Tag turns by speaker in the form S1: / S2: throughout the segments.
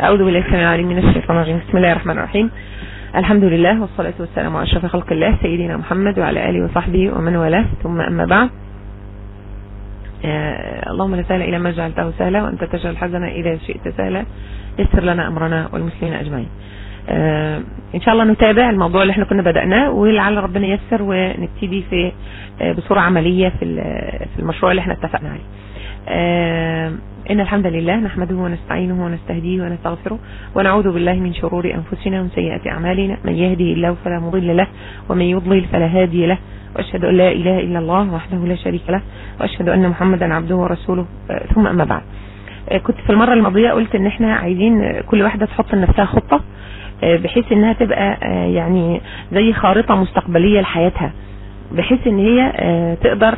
S1: أعوذ بالله السميع العليم من الشيطان الرجيم. بسم الله الرحمن الرحيم. الحمد لله والصلاة والسلام على أشرف خلق الله سيدنا محمد وعلى آله وصحبه ومن والاه. ثم أما بعد آه اللهم لا سهل إلى ما جعلته سهلا وأنت تجعل الحزن إذا شئت سهلا. يسر لنا أمرنا والمسلمين أجمعين. آه إن شاء الله نتابع الموضوع اللي إحنا كنا بدأناه ولعل ربنا يسر ونبتدي في آه بصورة عملية في في المشروع اللي إحنا اتفقنا عليه. إن الحمد لله نحمده ونستعينه ونستهديه ونستغفره ونعوذ بالله من شرور أنفسنا ومن سيئات أعمالنا. من يهدي الله فلا مضل له ومن يضلل فلا هادي له. وأشهد أن لا إله إلا الله وحده لا شريك له وأشهد أن محمدا عبده ورسوله. ثم أما بعد. كنت في المرة الماضية قلت إن إحنا عايزين كل واحدة تحط لنفسها خطة بحيث إنها تبقى يعني زي خارطة مستقبلية لحياتها. بحيث إن هي تقدر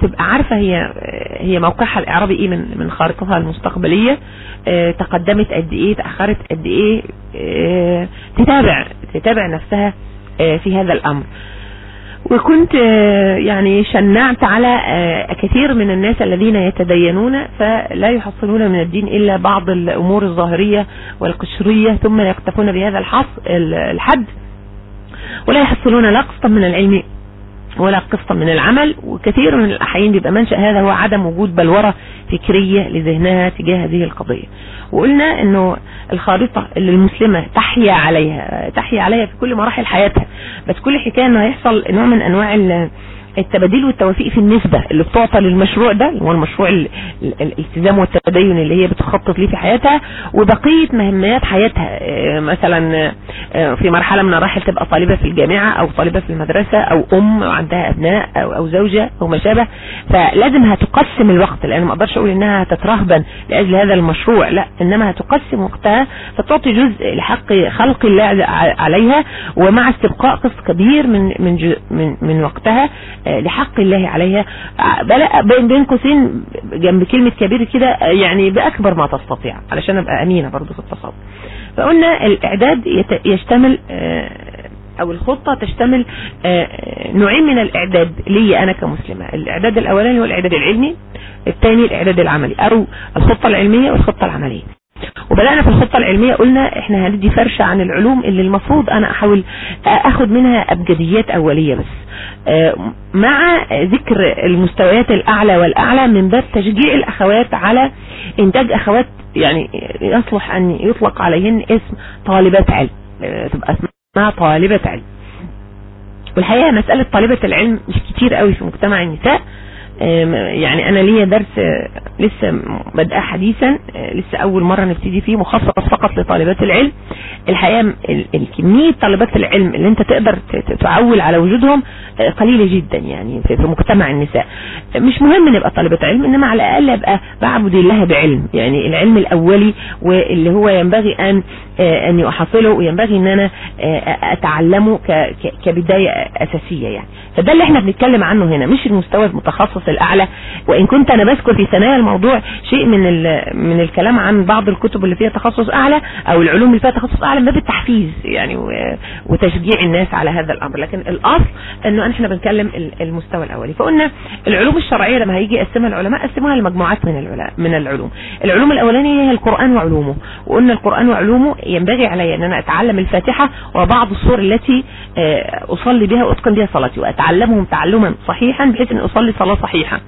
S1: تبقى عارفة هي هي موقعها الإعرابي إيه من من خارطتها المستقبلية تقدمت قد إيه تأخرت قد إيه تتابع تتابع نفسها في هذا الأمر. وكنت يعني شنعت على كثير من الناس الذين يتدينون فلا يحصلون من الدين إلا بعض الأمور الظاهرية والقشرية ثم يكتفون بهذا الحد ولا يحصلون لا من العلم. ولا قسطا من العمل وكثير من الأحيان بيبقى منشأ هذا هو عدم وجود بلورة فكرية لذهنها تجاه هذه القضية. وقلنا إنه الخارطة اللي المسلمة تحيا عليها تحيا عليها في كل مراحل حياتها بس كل حكاية إنه هيحصل نوع من أنواع التباديل والتوفيق في النسبة اللي بتعطى للمشروع ده هو المشروع الالتزام والتدين اللي هي بتخطط ليه في حياتها وبقية مهمات حياتها. مثلا في مرحلة من المراحل تبقى طالبة في الجامعة أو طالبة في المدرسة أو أم عندها أبناء أو, أو زوجة أو ما شابه. فلازم هتقسم الوقت لأن ما أقدرش أقول إنها هتترهبن لأجل هذا المشروع لا إنما هتقسم وقتها. فتعطي جزء لحق خلق الله عليها ومع استبقاء قسط كبير من من من, من وقتها. لحق الله عليها. بين بين قوسين جنب كلمة كبير كده يعني بأكبر ما تستطيع علشان أبقى أمينة برضو في التصور فقلنا الإعداد يشتمل أو الخطة تشتمل نوعين من الإعداد لي أنا كمسلمة. الإعداد الأولاني هو الإعداد العلمي الثاني الإعداد العملي أو الخطة العلمية والخطة العملية. وبدأنا في الخطة العلمية قلنا إحنا هندي فرشة عن العلوم اللي المفروض أنا أحاول أخد منها أبجديات أولية بس. مع ذكر المستويات الأعلى والأعلى من باب تشجيع الأخوات على إنتاج أخوات يعني يصلح أن يطلق عليهن اسم طالبات علم تبقى اسمها طالبة علم. والحقيقة مسألة طالبة العلم مش كتير قوي في مجتمع النساء يعني أنا ليا درس لسه بدأ حديثا لسه أول مرة نبتدي فيه مخصص فقط لطالبات العلم. الحقيقة الكمية طالبات العلم اللي انت تقدر تعول على وجودهم قليلة جدا يعني في مجتمع النساء. مش مهم نبقى طالبة علم إنما على الأقل ابقى بعبد الله بعلم. يعني العلم الأولي واللي هو ينبغي أن اني احصله وينبغي إن أنا أتعلمه كبداية أساسية يعني. فده اللي إحنا بنتكلم عنه هنا مش المستوى المتخصص الأعلى. وإن كنت أنا بذكر في ثنايا الموضوع شيء من من الكلام عن بعض الكتب اللي فيها تخصص أعلى أو العلوم اللي فيها تخصص من باب التحفيز يعني وتشجيع الناس على هذا الأمر. لكن الأصل إنه إحنا بنتكلم المستوى الأولي. فقلنا العلوم الشرعية لما هيجي يقسمها العلماء قسموها لمجموعات من من العلوم. العلوم الأولانية هي القرآن وعلومه. وقلنا القرآن وعلومه ينبغي علي إن أنا أتعلم الفاتحة وبعض الصور التي أصلي بها وأتقن بها صلاتي وأتعلمهم تعلما صحيحا بحيث ان أصلي صلاة صحيحة.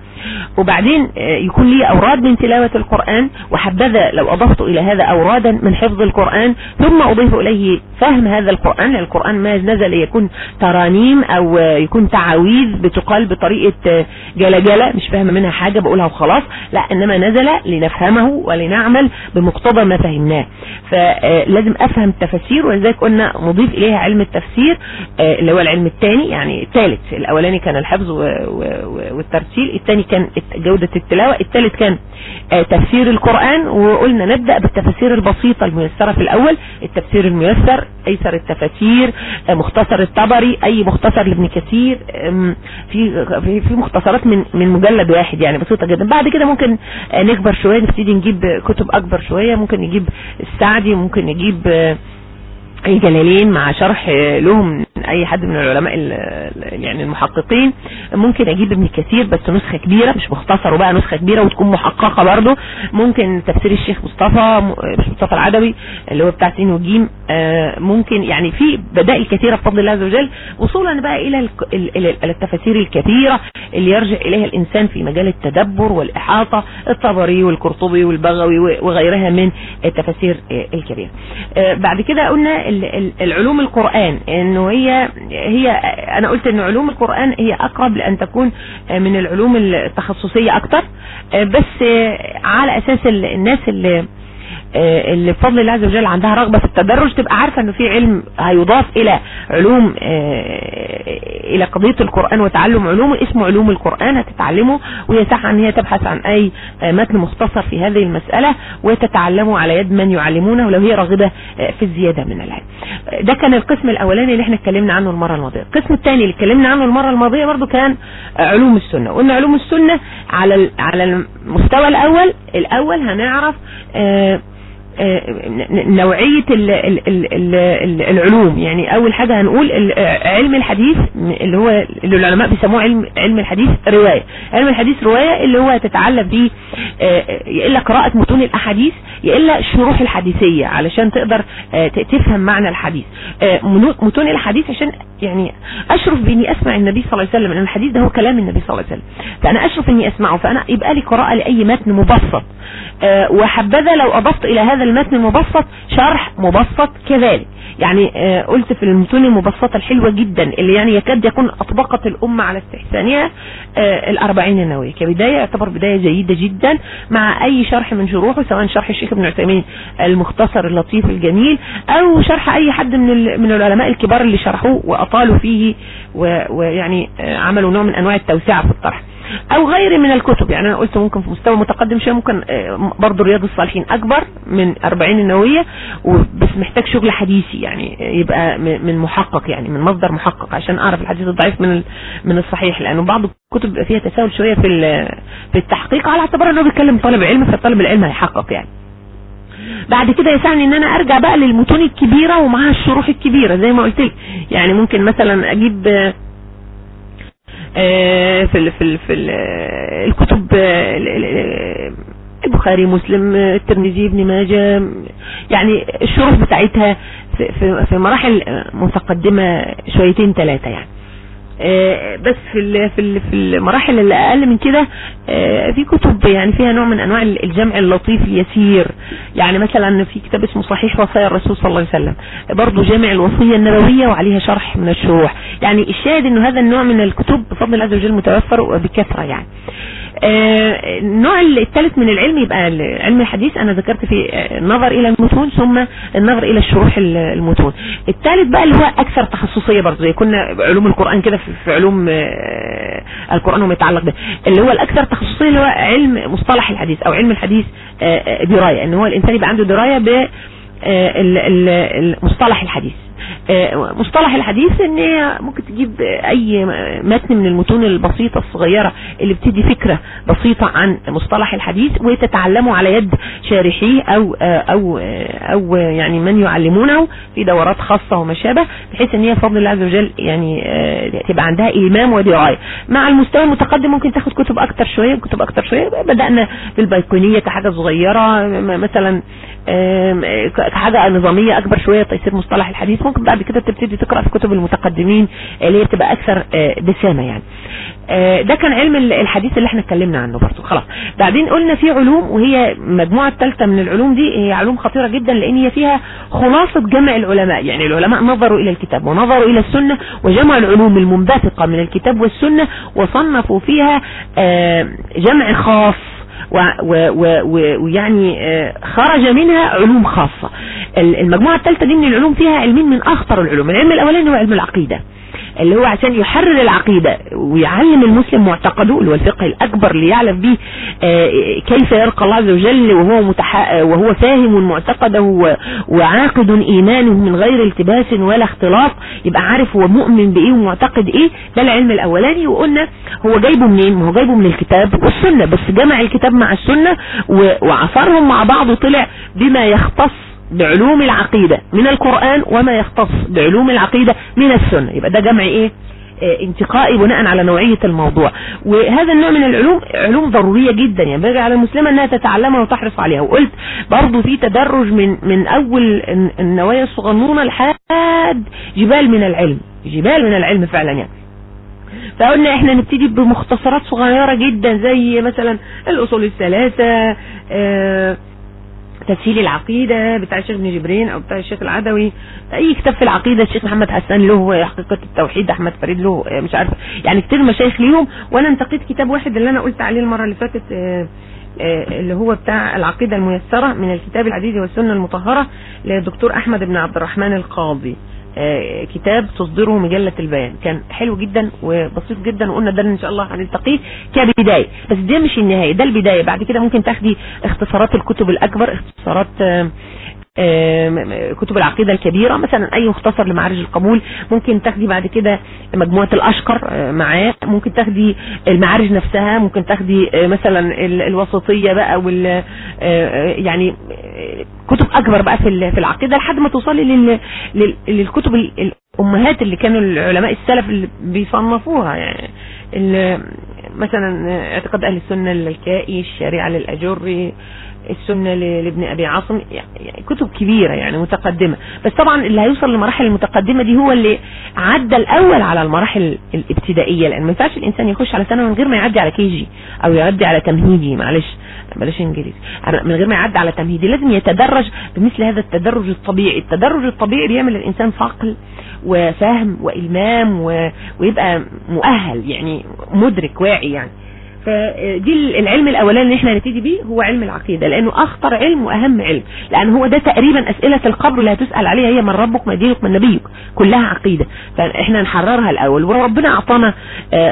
S1: وبعدين يكون لي أوراد من تلاوة القرآن وحبذا لو أضفت إلى هذا أورادا من حفظ القرآن ثم أضيف إليه فهم هذا القرآن القرآن ما نزل يكون ترانيم أو يكون تعاويذ بتقال بطريقة جلجلة مش فاهمة منها حاجة بقولها وخلاص لا إنما نزل لنفهمه ولنعمل بمقتضى ما فهمناه. فلازم أفهم التفسير ولذلك قلنا نضيف إليها علم التفسير اللي هو العلم الثاني يعني الثالث الأولاني كان الحفظ والترتيل الثاني كان جودة التلاوة الثالث كان تفسير القرآن وقلنا نبدأ بالتفسير البسيطة الميسرة في الأول التفسير الميسر أيسر التفاسير مختصر الطبري أي مختصر لابن كثير في في مختصرات من من مجلد واحد يعني بسيطة جدا. بعد كده ممكن نكبر شوية نبتدي نجيب كتب أكبر شوية ممكن نجيب السعدي ممكن نجيب الجلالين مع شرح لهم أي حد من العلماء يعني المحققين. ممكن أجيب ابن كثير بس نسخة كبيرة مش مختصر وبقى نسخة كبيرة وتكون محققة برضه. ممكن تفسير الشيخ مصطفى مش مصطفى العدوي اللي هو بتاع سين وجيم. آه، ممكن يعني في بدائل كثيرة بفضل الله عز وجل وصولا بقى إلى التفاسير الكثيرة اللي يرجع إليها الإنسان في مجال التدبر والإحاطة الطبري والقرطبي والبغوي وغيرها من التفاسير الكبيرة. آه، بعد كده قلنا العلوم القرآن إنه هي هي أنا قلت ان علوم القرآن هي أقرب لأن تكون من العلوم التخصصية أكتر بس على أساس الناس اللي اللي بفضل الله عز وجل عندها رغبة في التدرج تبقى عارفة إنه في علم هيضاف إلى علوم آه، إلى قضية القرآن وتعلم علومه اسمه علوم القرآن هتتعلمه ويسعى أن هي تبحث عن أي آه، متن مختصر في هذه المسألة وتتعلمه على يد من يعلمونه ولو هي راغبة في الزيادة من العلم. ده كان القسم الأولاني اللي إحنا اتكلمنا عنه المرة الماضية. القسم الثاني اللي اتكلمنا عنه المرة الماضية برضو كان علوم السنة. قلنا علوم السنة على على المستوى الأول الأول هنعرف آه نوعية العلوم. يعني أول حاجة هنقول علم الحديث اللي هو اللي العلماء بيسموه علم علم الحديث رواية. علم الحديث رواية اللي هو تتعلم به يا إلا قراءة متون الأحاديث يا إلا الشروح الحديثية علشان تقدر تفهم معنى الحديث. متون الحديث عشان يعني أشرف بإني أسمع النبي صلى الله عليه وسلم لأن الحديث ده هو كلام النبي صلى الله عليه وسلم. فأنا أشرف إني أسمعه فأنا يبقى لي قراءة لأي متن مبسط. وحبذا لو أضفت إلى هذا المتن المبسط شرح مبسط كذلك. يعني آه، قلت في المتون المبسطة الحلوة جدا اللي يعني يكاد يكون أطبقت الأمة على استحسانها آه، الأربعين النووية. كبداية يعتبر بداية جيدة جدا مع أي شرح من شروحه سواء شرح الشيخ ابن عثيمين المختصر اللطيف الجميل أو شرح أي حد من من العلماء الكبار اللي شرحوه وأطالوا فيه ويعني آه، عملوا نوع من أنواع التوسعة في الطرح. أو غير من الكتب. يعني أنا قلت ممكن في مستوى متقدم شوية ممكن آه، برضه رياض الصالحين أكبر من 40 النووية بس محتاج شغل حديثي يعني يبقى من محقق يعني من مصدر محقق عشان أعرف الحديث الضعيف من من الصحيح. لأنه بعض الكتب بيبقى فيها تساهل شوية في في التحقيق على اعتبار انه بيتكلم طالب علم فطالب العلم هيحقق يعني. بعد كده يسعني إن أنا أرجع بقى للمتون الكبيرة ومعها الشروح الكبيرة زي ما قلت لك. يعني ممكن مثلا أجيب آه، في ال في ال في ال الكتب البخاري مسلم الترمذي ابن ماجه يعني الشروح بتاعتها في, مراحل متقدمة شويتين ثلاثة يعني. آه، بس في في في المراحل اللي أقل من كده آه، في كتب يعني فيها نوع من أنواع الجمع اللطيف اليسير. يعني مثلا في كتاب اسمه صحيح وصايا الرسول صلى الله عليه وسلم. برضه جامع الوصية النبوية وعليها شرح من الشروح. يعني الشاهد إنه هذا النوع من الكتب بفضل الله عز وجل متوفر وبكثرة يعني. آه، النوع الثالث من العلم يبقى علم الحديث. أنا ذكرت في النظر إلى المتون ثم النظر إلى الشروح المتون. الثالث بقى اللي هو أكثر تخصصية برضه زي كنا علوم القرآن كده في علوم آه، القرآن وما يتعلق به. اللي هو الأكثر تخصصية اللي هو علم مصطلح الحديث أو علم الحديث آه، دراية. إن هو الإنسان يبقى عنده دراية ب مصطلح الحديث. آه، مصطلح الحديث إن هي ممكن تجيب أي متن من المتون البسيطة الصغيرة اللي بتدي فكرة بسيطة عن مصطلح الحديث وتتعلمه على يد شارحيه أو أو أو يعني من يعلمونه في دورات خاصة وما شابه بحيث إن هي بفضل الله عز وجل يعني آه، تبقى عندها المام ودراية مع المستوى المتقدم ممكن تاخد كتب أكتر شوية كتب أكتر شوية. بدأنا بالبيقونية كحاجة صغيرة مثلا كحاجة نظامية أكبر شوية تيسير مصطلح الحديث. ممكن بعد كده تبتدي تقرأ في كتب المتقدمين اللي هي بتبقى أكثر آه، دسامة يعني. آه، ده كان علم الحديث اللي إحنا اتكلمنا عنه برضه خلاص. بعدين قلنا في علوم وهي مجموعة الثالثة من العلوم دي هي علوم خطيرة جدا لأن هي فيها خلاصة جمع العلماء. يعني العلماء نظروا إلى الكتاب ونظروا إلى السنة وجمعوا العلوم المنبثقة من الكتاب والسنة وصنفوا فيها آه، جمع خاص. ويعني آه، خرج منها علوم خاصة. المجموعة الثالثة دي من العلوم فيها علمين من أخطر العلوم. العلم الأولاني هو علم العقيدة. اللي هو عشان يحرر العقيدة ويعلم المسلم معتقده اللي هو الفقه الأكبر ليعلم به آه، كيف يلقى الله عز وجل وهو متح... وهو فاهم معتقده وعاقد إيمانه من غير التباس ولا اختلاط يبقى عارف هو مؤمن بإيه ومعتقد إيه. ده العلم الأولاني وقلنا هو جايبه منين؟ ما هو جايبه من الكتاب والسنة بس جمع الكتاب مع السنة وعصرهم مع بعض وطلع بما يختص بعلوم العقيدة من القرآن وما يختص بعلوم العقيدة من السنة. يبقى ده جمع إيه؟ آه انتقائي بناء على نوعية الموضوع. وهذا النوع من العلوم علوم ضرورية جدا. يعني بيجي على المسلمة أنها تتعلمها وتحرص عليها. وقلت برضو في تدرج من من أول النوايا الصغنونة لحد جبال من العلم. جبال من العلم فعلا يعني. فقلنا إحنا نبتدي بمختصرات صغيرة جدا زي مثلا الأصول الثلاثة آه تسهيل العقيدة بتاع الشيخ ابن جبرين أو بتاع الشيخ العدوي. اي كتاب في العقيدة الشيخ محمد حسان له حقيقة التوحيد أحمد فريد له مش عارف. يعني كتير مشايخ ليهم. وأنا انتقيت كتاب واحد اللي أنا قلت عليه المرة اللي فاتت اللي هو بتاع العقيدة الميسرة من الكتاب العزيز والسنة المطهرة للدكتور أحمد بن عبد الرحمن القاضي. كتاب تصدره مجلة البيان. كان حلو جدا وبسيط جدا وقلنا ده إن شاء الله هنلتقيه كبداية. بس ده مش النهاية ده البداية. بعد كده ممكن تاخدي اختصارات الكتب الأكبر اختصارات كتب العقيدة الكبيرة. مثلا أي مختصر لمعارج القبول ممكن تاخدي بعد كده مجموعة الأشقر معاه. ممكن تاخدي المعارج نفسها. ممكن تاخدي مثلا الوسطية بقى وال يعني كتب أكبر بقى في العقيدة لحد ما توصلي لل للكتب الأمهات اللي كانوا العلماء السلف اللي بيصنفوها. يعني مثلا اعتقاد أهل السنة للكائي الشريعة للاجري السنة لابن أبي عاصم يعني كتب كبيرة يعني متقدمة. بس طبعا اللي هيوصل للمراحل المتقدمة دي هو اللي عدى الأول على المراحل الابتدائية لأن ما ينفعش الإنسان يخش على سنة من غير ما يعدي على كيجي أو يعدي على تمهيدي. معلش بلاش إنجليزي. من غير ما يعدي على تمهيدي لازم يتدرج بمثل هذا التدرج الطبيعي. التدرج الطبيعي بيعمل الإنسان صقل وفهم وإلمام و... ويبقى مؤهل يعني مدرك واعي يعني. فدي العلم الأولاني اللي إحنا هنبتدي بيه هو علم العقيدة لأنه أخطر علم وأهم علم لأن هو ده تقريبا أسئلة القبر اللي هتسأل عليها هي من ربك ما دينك من نبيك كلها عقيدة. فإحنا نحررها الأول وربنا أعطانا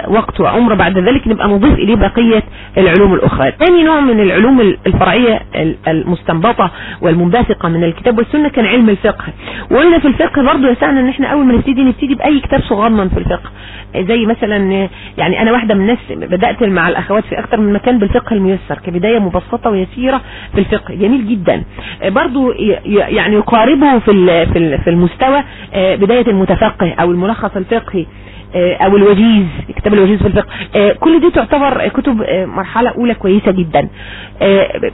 S1: وقت وعمر بعد ذلك نبقى نضيف إليه بقية العلوم الأخرى. ثاني نوع من العلوم الفرعية المستنبطة والمنبثقة من الكتاب والسنة كان علم الفقه. وقلنا في الفقه برضه يسعنا إن إحنا أول ما نبتدي نبتدي بأي كتاب صغنن في الفقه. زي مثلا يعني أنا واحدة من الناس بدأت مع الاخوات في أكتر من مكان بالفقه الميسر كبداية مبسطة ويسيرة في الفقه. جميل جدا. برضو يعني يقاربه في في المستوى بداية المتفقه أو الملخص الفقهي أو الوجيز كتاب الوجيز في الفقه. كل دي تعتبر كتب مرحلة أولى كويسة جدا.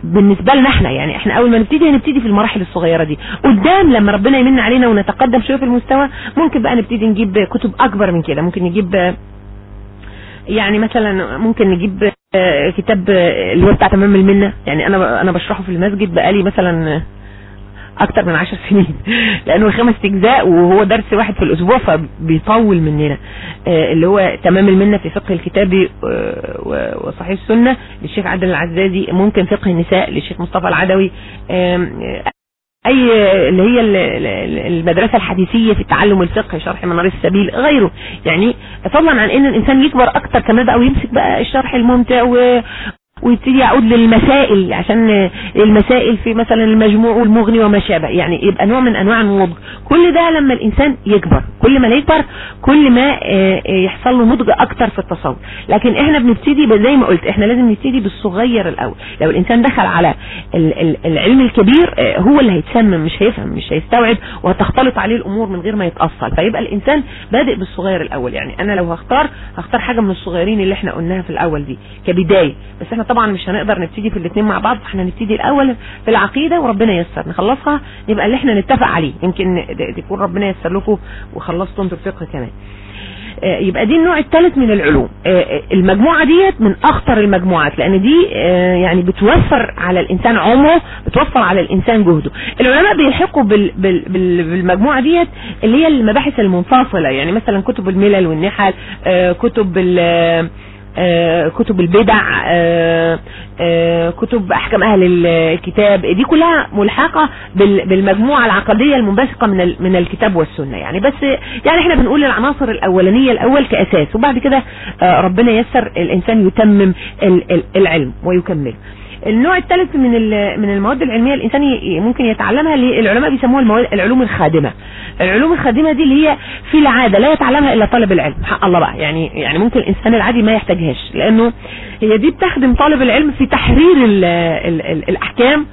S1: بالنسبة لنا إحنا يعني إحنا أول ما نبتدي هنبتدي في المراحل الصغيرة دي. قدام لما ربنا يمن علينا ونتقدم شوية في المستوى ممكن بقى نبتدي نجيب كتب أكبر من كده. ممكن نجيب يعني مثلا ممكن نجيب كتاب اللي هو بتاع تمام المنة. يعني أنا أنا بشرحه في المسجد بقالي مثلا أكتر من عشر سنين. لأنه خمس أجزاء وهو درس واحد في الأسبوع فبيطول مننا. اللي هو تمام المنة في فقه الكتاب وصحيح السنة للشيخ عادل العزازي ممكن فقه النساء للشيخ مصطفى العدوي. أي اللي هي المدرسة الحديثية في تعلم الفقه شرح منار السبيل غيره. يعني فضلا عن إن الإنسان يكبر أكتر كمان بقى ويمسك بقى الشرح الممتع و ويبتدي يعود للمسائل عشان المسائل في مثلا المجموع والمغني وما شابه يعني يبقى نوع من أنواع النضج. كل ده لما الإنسان يكبر كل ما يكبر كل ما يحصل له نضج أكتر في التصور لكن إحنا بنبتدي زي ما قلت إحنا لازم نبتدي بالصغير الأول. لو الإنسان دخل على العلم الكبير هو اللي هيتسمم مش هيفهم مش هيستوعب وهتختلط عليه الأمور من غير ما يتاصل فيبقى الإنسان بادئ بالصغير الأول. يعني أنا لو هختار هختار حاجة من الصغيرين اللي إحنا قلناها في الأول دي كبداية. بس إحنا طبعا مش هنقدر نبتدي في الاثنين مع بعض فاحنا نبتدي الأول في العقيدة وربنا ييسر نخلصها يبقى اللي إحنا نتفق عليه يمكن يكون ربنا ييسر لكم وخلصتوا أنتوا الفقه كمان. يبقى دي النوع الثالث من العلوم. المجموعة ديت من أخطر المجموعات لأن دي يعني بتوفر على الإنسان عمره بتوفر على الإنسان جهده. العلماء بيلحقوا بالمجموعة ديت اللي هي المباحث المنفصلة يعني مثلا كتب الملل والنحل كتب آه كتب البدع آه آه كتب أحكام أهل الكتاب دي كلها ملحقة بالمجموعة العقدية المنبثقة من من الكتاب والسنة. يعني بس يعني إحنا بنقول العناصر الأولانية الأول كأساس وبعد كده ربنا يسر الإنسان يتمم العلم ويكمله النوع الثالث من من المواد العلمية الإنسان ممكن يتعلمها اللي العلماء بيسموها المواد العلوم الخادمة. العلوم الخادمة دي اللي هي في العادة لا يتعلمها إلا طالب العلم حق الله بقى. يعني يعني ممكن الإنسان العادي ما يحتاجهاش لأنه هي دي بتخدم طالب العلم في تحرير ال ال ال الأحكام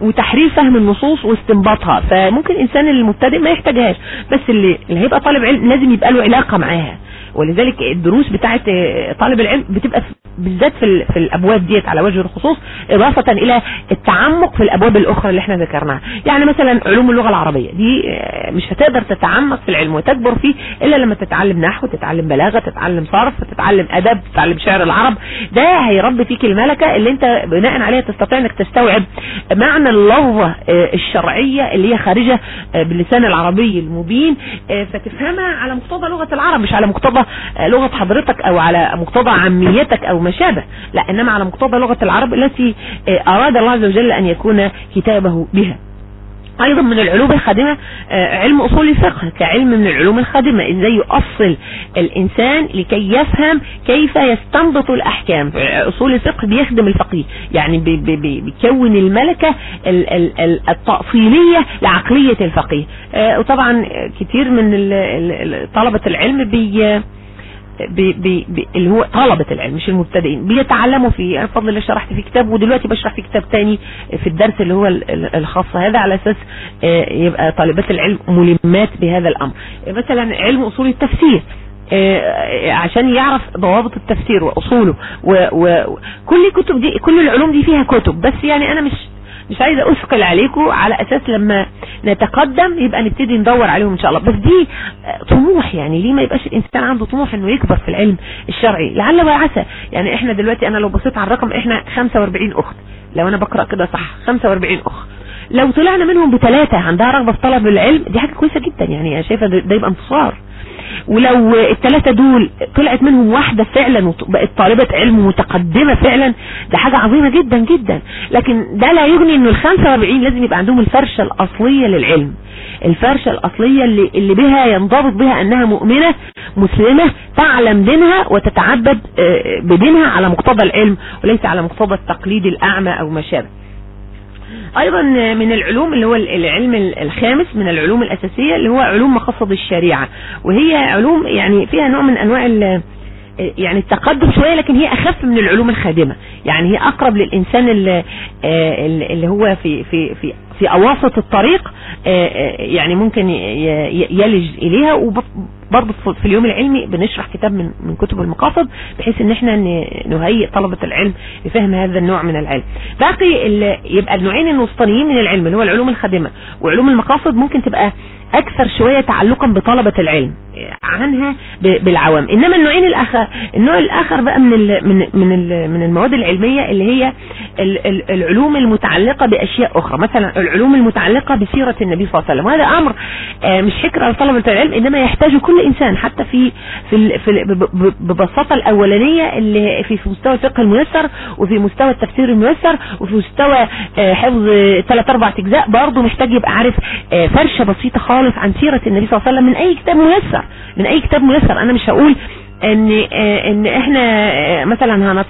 S1: وتحرير فهم النصوص واستنباطها. فممكن الإنسان المبتدئ ما يحتاجهاش بس اللي اللي هيبقى طالب علم لازم يبقى له علاقة معاها. ولذلك الدروس بتاعت طالب العلم بتبقى بالذات في, في الأبواب ديت على وجه الخصوص إضافة إلى التعمق في الأبواب الأخرى اللي إحنا ذكرناها. يعني مثلا علوم اللغة العربية دي مش هتقدر تتعمق في العلم وتكبر فيه إلا لما تتعلم نحو تتعلم بلاغة تتعلم صرف تتعلم أدب تتعلم شعر العرب. ده هيربي فيك الملكة اللي أنت بناء عليها تستطيع إنك تستوعب معنى اللفظة الشرعية اللي هي خارجة باللسان العربي المبين فتفهمها على مقتضى لغة العرب مش على مقتضى لغة حضرتك أو على مقتضى عاميتك أو ما شابه لا إنما على مقتضى لغة العرب التي أراد الله عز وجل أن يكون كتابه بها. أيضا من العلوم الخادمة علم أصول الفقه كعلم من العلوم الخادمة إزاي يؤصل الإنسان لكي يفهم كيف يستنبط الأحكام. أصول الفقه بيخدم الفقيه يعني بي بي بيكون الملكة التأصيلية لعقلية الفقيه. وطبعا كتير من طلبة العلم بي بي بي اللي هو طلبة العلم مش المبتدئين. بيتعلموا فيه أنا بفضل الله شرحت في كتاب ودلوقتي بشرح في كتاب تاني في الدرس اللي هو الخاص. هذا على أساس يبقى طالبات العلم ملمات بهذا الأمر. مثلا علم أصول التفسير عشان يعرف ضوابط التفسير وأصوله وكل كتب دي كل العلوم دي فيها كتب بس يعني أنا مش مش عايزة أثقل عليكم على أساس لما نتقدم يبقى نبتدي ندور عليهم إن شاء الله. بس دي طموح يعني ليه ما يبقاش الإنسان عنده طموح إنه يكبر في العلم الشرعي؟ لعل وعسى. يعني إحنا دلوقتي أنا لو بصيت على الرقم إحنا 45 أخت. لو أنا بقرأ كده صح 45 أخت. لو طلعنا منهم بثلاثه عندها رغبة في طلب العلم دي حاجة كويسة جدا يعني أنا شايفة ده يبقى انتصار. ولو الثلاثة دول طلعت منهم واحدة فعلا وبقت طالبة علم متقدمة فعلا ده حاجة عظيمة جدا جدا. لكن ده لا يغني إنه ال 45 لازم يبقى عندهم الفرشة الأصلية للعلم. الفرشة الأصلية اللي, اللي بها ينضبط بها إنها مؤمنة مسلمة تعلم دينها وتتعبد بدينها على مقتضى العلم وليس على مقتضى التقليد الأعمى أو ما شابه. أيضا من العلوم اللي هو العلم الخامس من العلوم الأساسية اللي هو علوم مقاصد الشريعة وهي علوم يعني فيها نوع من أنواع يعني التقدم شوية لكن هي أخف من العلوم الخادمة. يعني هي أقرب للإنسان اللي, اللي هو في في في في أواسط الطريق يعني ممكن يلج إليها. وبرضه في اليوم العلمي بنشرح كتاب من من كتب المقاصد بحيث إن إحنا نهيئ طلبة العلم لفهم هذا النوع من العلم. باقي يبقى النوعين الوسطانيين من العلم اللي هو العلوم الخادمة وعلوم المقاصد ممكن تبقى أكثر شوية تعلقا بطلبة العلم عنها بالعوام. إنما النوعين الآخر النوع الأخر بقى من ال من من من المواد العلمية اللي هي ال ال العلوم المتعلقة بأشياء أخرى. مثلا العلوم المتعلقة بسيرة النبي صلى الله عليه وسلم. وهذا أمر مش حكر لطلبة العلم إنما يحتاج كل إنسان حتى في في, في ببساطة الأولانية اللي في, مستوى الفقه الميسر وفي مستوى التفسير الميسر وفي مستوى حفظ ثلاث أربع أجزاء برضه محتاج يبقى عارف فرشة بسيطة خالص عن سيرة النبي صلى الله عليه وسلم من أي كتاب ميسر من أي كتاب ميسر. أنا مش هقول إن إن إحنا مثلا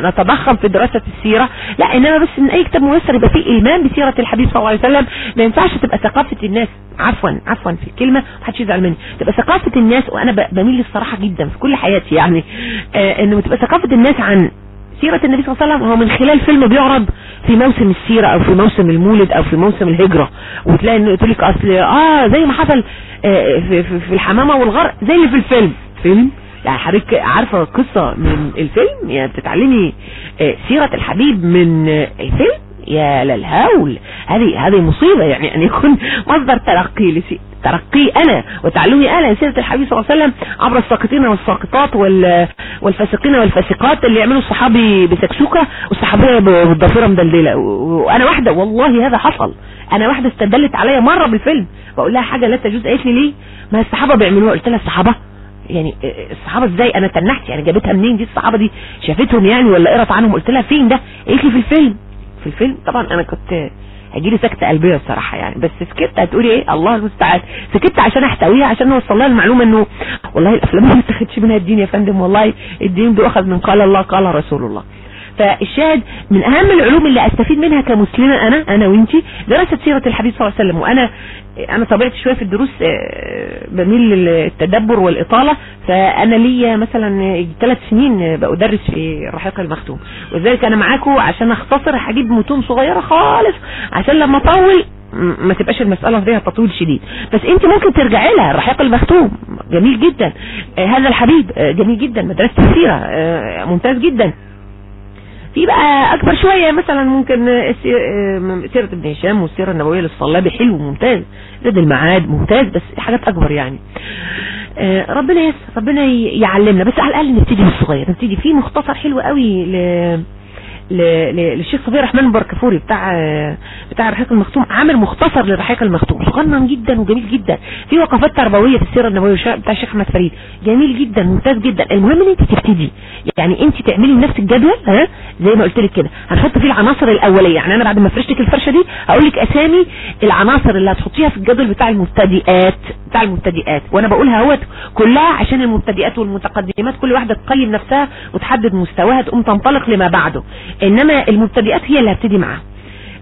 S1: هنتضخم في دراسة السيرة. لا إنما بس من أي كتاب ميسر يبقى فيه إيمان بسيرة الحبيب صلى الله عليه وسلم. ما ينفعش تبقى ثقافة الناس عفوا عفوا في الكلمة محدش يزعل مني. تبقى ثقافة الناس وأنا بميل للصراحة جدا في كل حياتي يعني إنه تبقى ثقافة الناس عن سيرة النبي صلى الله عليه وسلم هو من خلال فيلم بيعرض في موسم السيرة أو في موسم المولد أو في موسم الهجرة. وتلاقي إنه يقول لك أصل آه زي ما حصل آه في, الحمامة والغر زي اللي في الفيلم. فيلم؟ يعني حضرتك عارفة قصة من الفيلم؟ يعني بتتعلمي آه سيرة الحبيب من آه الفيلم يا للهول. هذه هذه مصيبة يعني أن يكون مصدر تلقي لسي ترقي أنا. وتعلمي أنا سيرة الحبيب صلى الله عليه وسلم عبر الساقطين والساقطات وال والفاسقين والفاسقات اللي يعملوا الصحابي بسكسوكة والصحابية بالضفيرة مدلدلة. وأنا واحدة. والله هذا حصل. أنا واحدة استدلت عليا مرة بالفيلم. بقول لها حاجة لا تجوز. قالت لي ليه؟ ما الصحابة بيعملوها. قلت لها الصحابة. يعني الصحابة إزاي؟ أنا تنحت. يعني جابتها منين دي الصحابة دي؟ شافتهم يعني ولا قرت عنهم؟ قلت لها فين ده؟ قالت لي في الفيلم. في الفيلم. طبعا أنا كنت هيجيلي سكتة قلبية الصراحة يعني بس سكت هتقولي إيه؟ الله المستعان. سكت عشان أحتويها عشان نوصل لها المعلومة إنه والله الأفلام ما تاخدش منها الدين يا فندم والله الدين بيؤخذ من قال الله قال رسول الله. فالشاهد من أهم العلوم اللي أستفيد منها كمسلمة أنا أنا وإنتي دراسة سيرة الحبيب صلى الله عليه وسلم. وأنا أنا طبيعتي شوية في الدروس آه، بميل للتدبر والإطالة. فأنا ليا مثلا ثلاث سنين بدرس في الرحيق المختوم. وذلك أنا معاكم عشان أختصر هجيب متون صغيرة خالص. عشان لما أطول ما تبقاش المسألة فيها تطويل شديد. بس انت ممكن ترجعي لها. الرحيق المختوم جميل جدا. آه هذا الحبيب آه جميل جدا. مدرسة السيرة ممتاز جدا. في بقى أكبر شوية مثلا ممكن آه، سيرة ابن هشام والسيرة النبوية للصلابي حلو ممتاز زاد المعاد ممتاز بس حاجات أكبر يعني. آه، ربنا يسر ربنا يعلمنا. بس على الأقل نبتدي من الصغير نبتدي في مختصر حلو قوي ل للشيخ صبير رحمن البركفوري بتاع بتاع الرحيق المختوم عامل مختصر للرحيق المختوم. صغنن جدا وجميل جدا. في وقفات تربوية في السيرة النبوية بتاع الشيخ أحمد فريد. جميل جدا ممتاز جدا. المهم إن أنت تبتدي. يعني أنت تعملي لنفسك جدول ها؟ زي ما قلت لك كده. هنحط فيه العناصر الأولية. يعني أنا بعد ما فرشتك الفرشة دي هقول لك أسامي العناصر اللي هتحطيها في الجدول بتاع المبتدئات بتاع المبتدئات. وأنا بقولها أهوت كلها عشان المبتدئات والمتقدمات كل واحدة تقيم نفسها وتحدد مستواها تقوم تنطلق لما بعده. إنما المبتدئات هي اللي هبتدي معاها.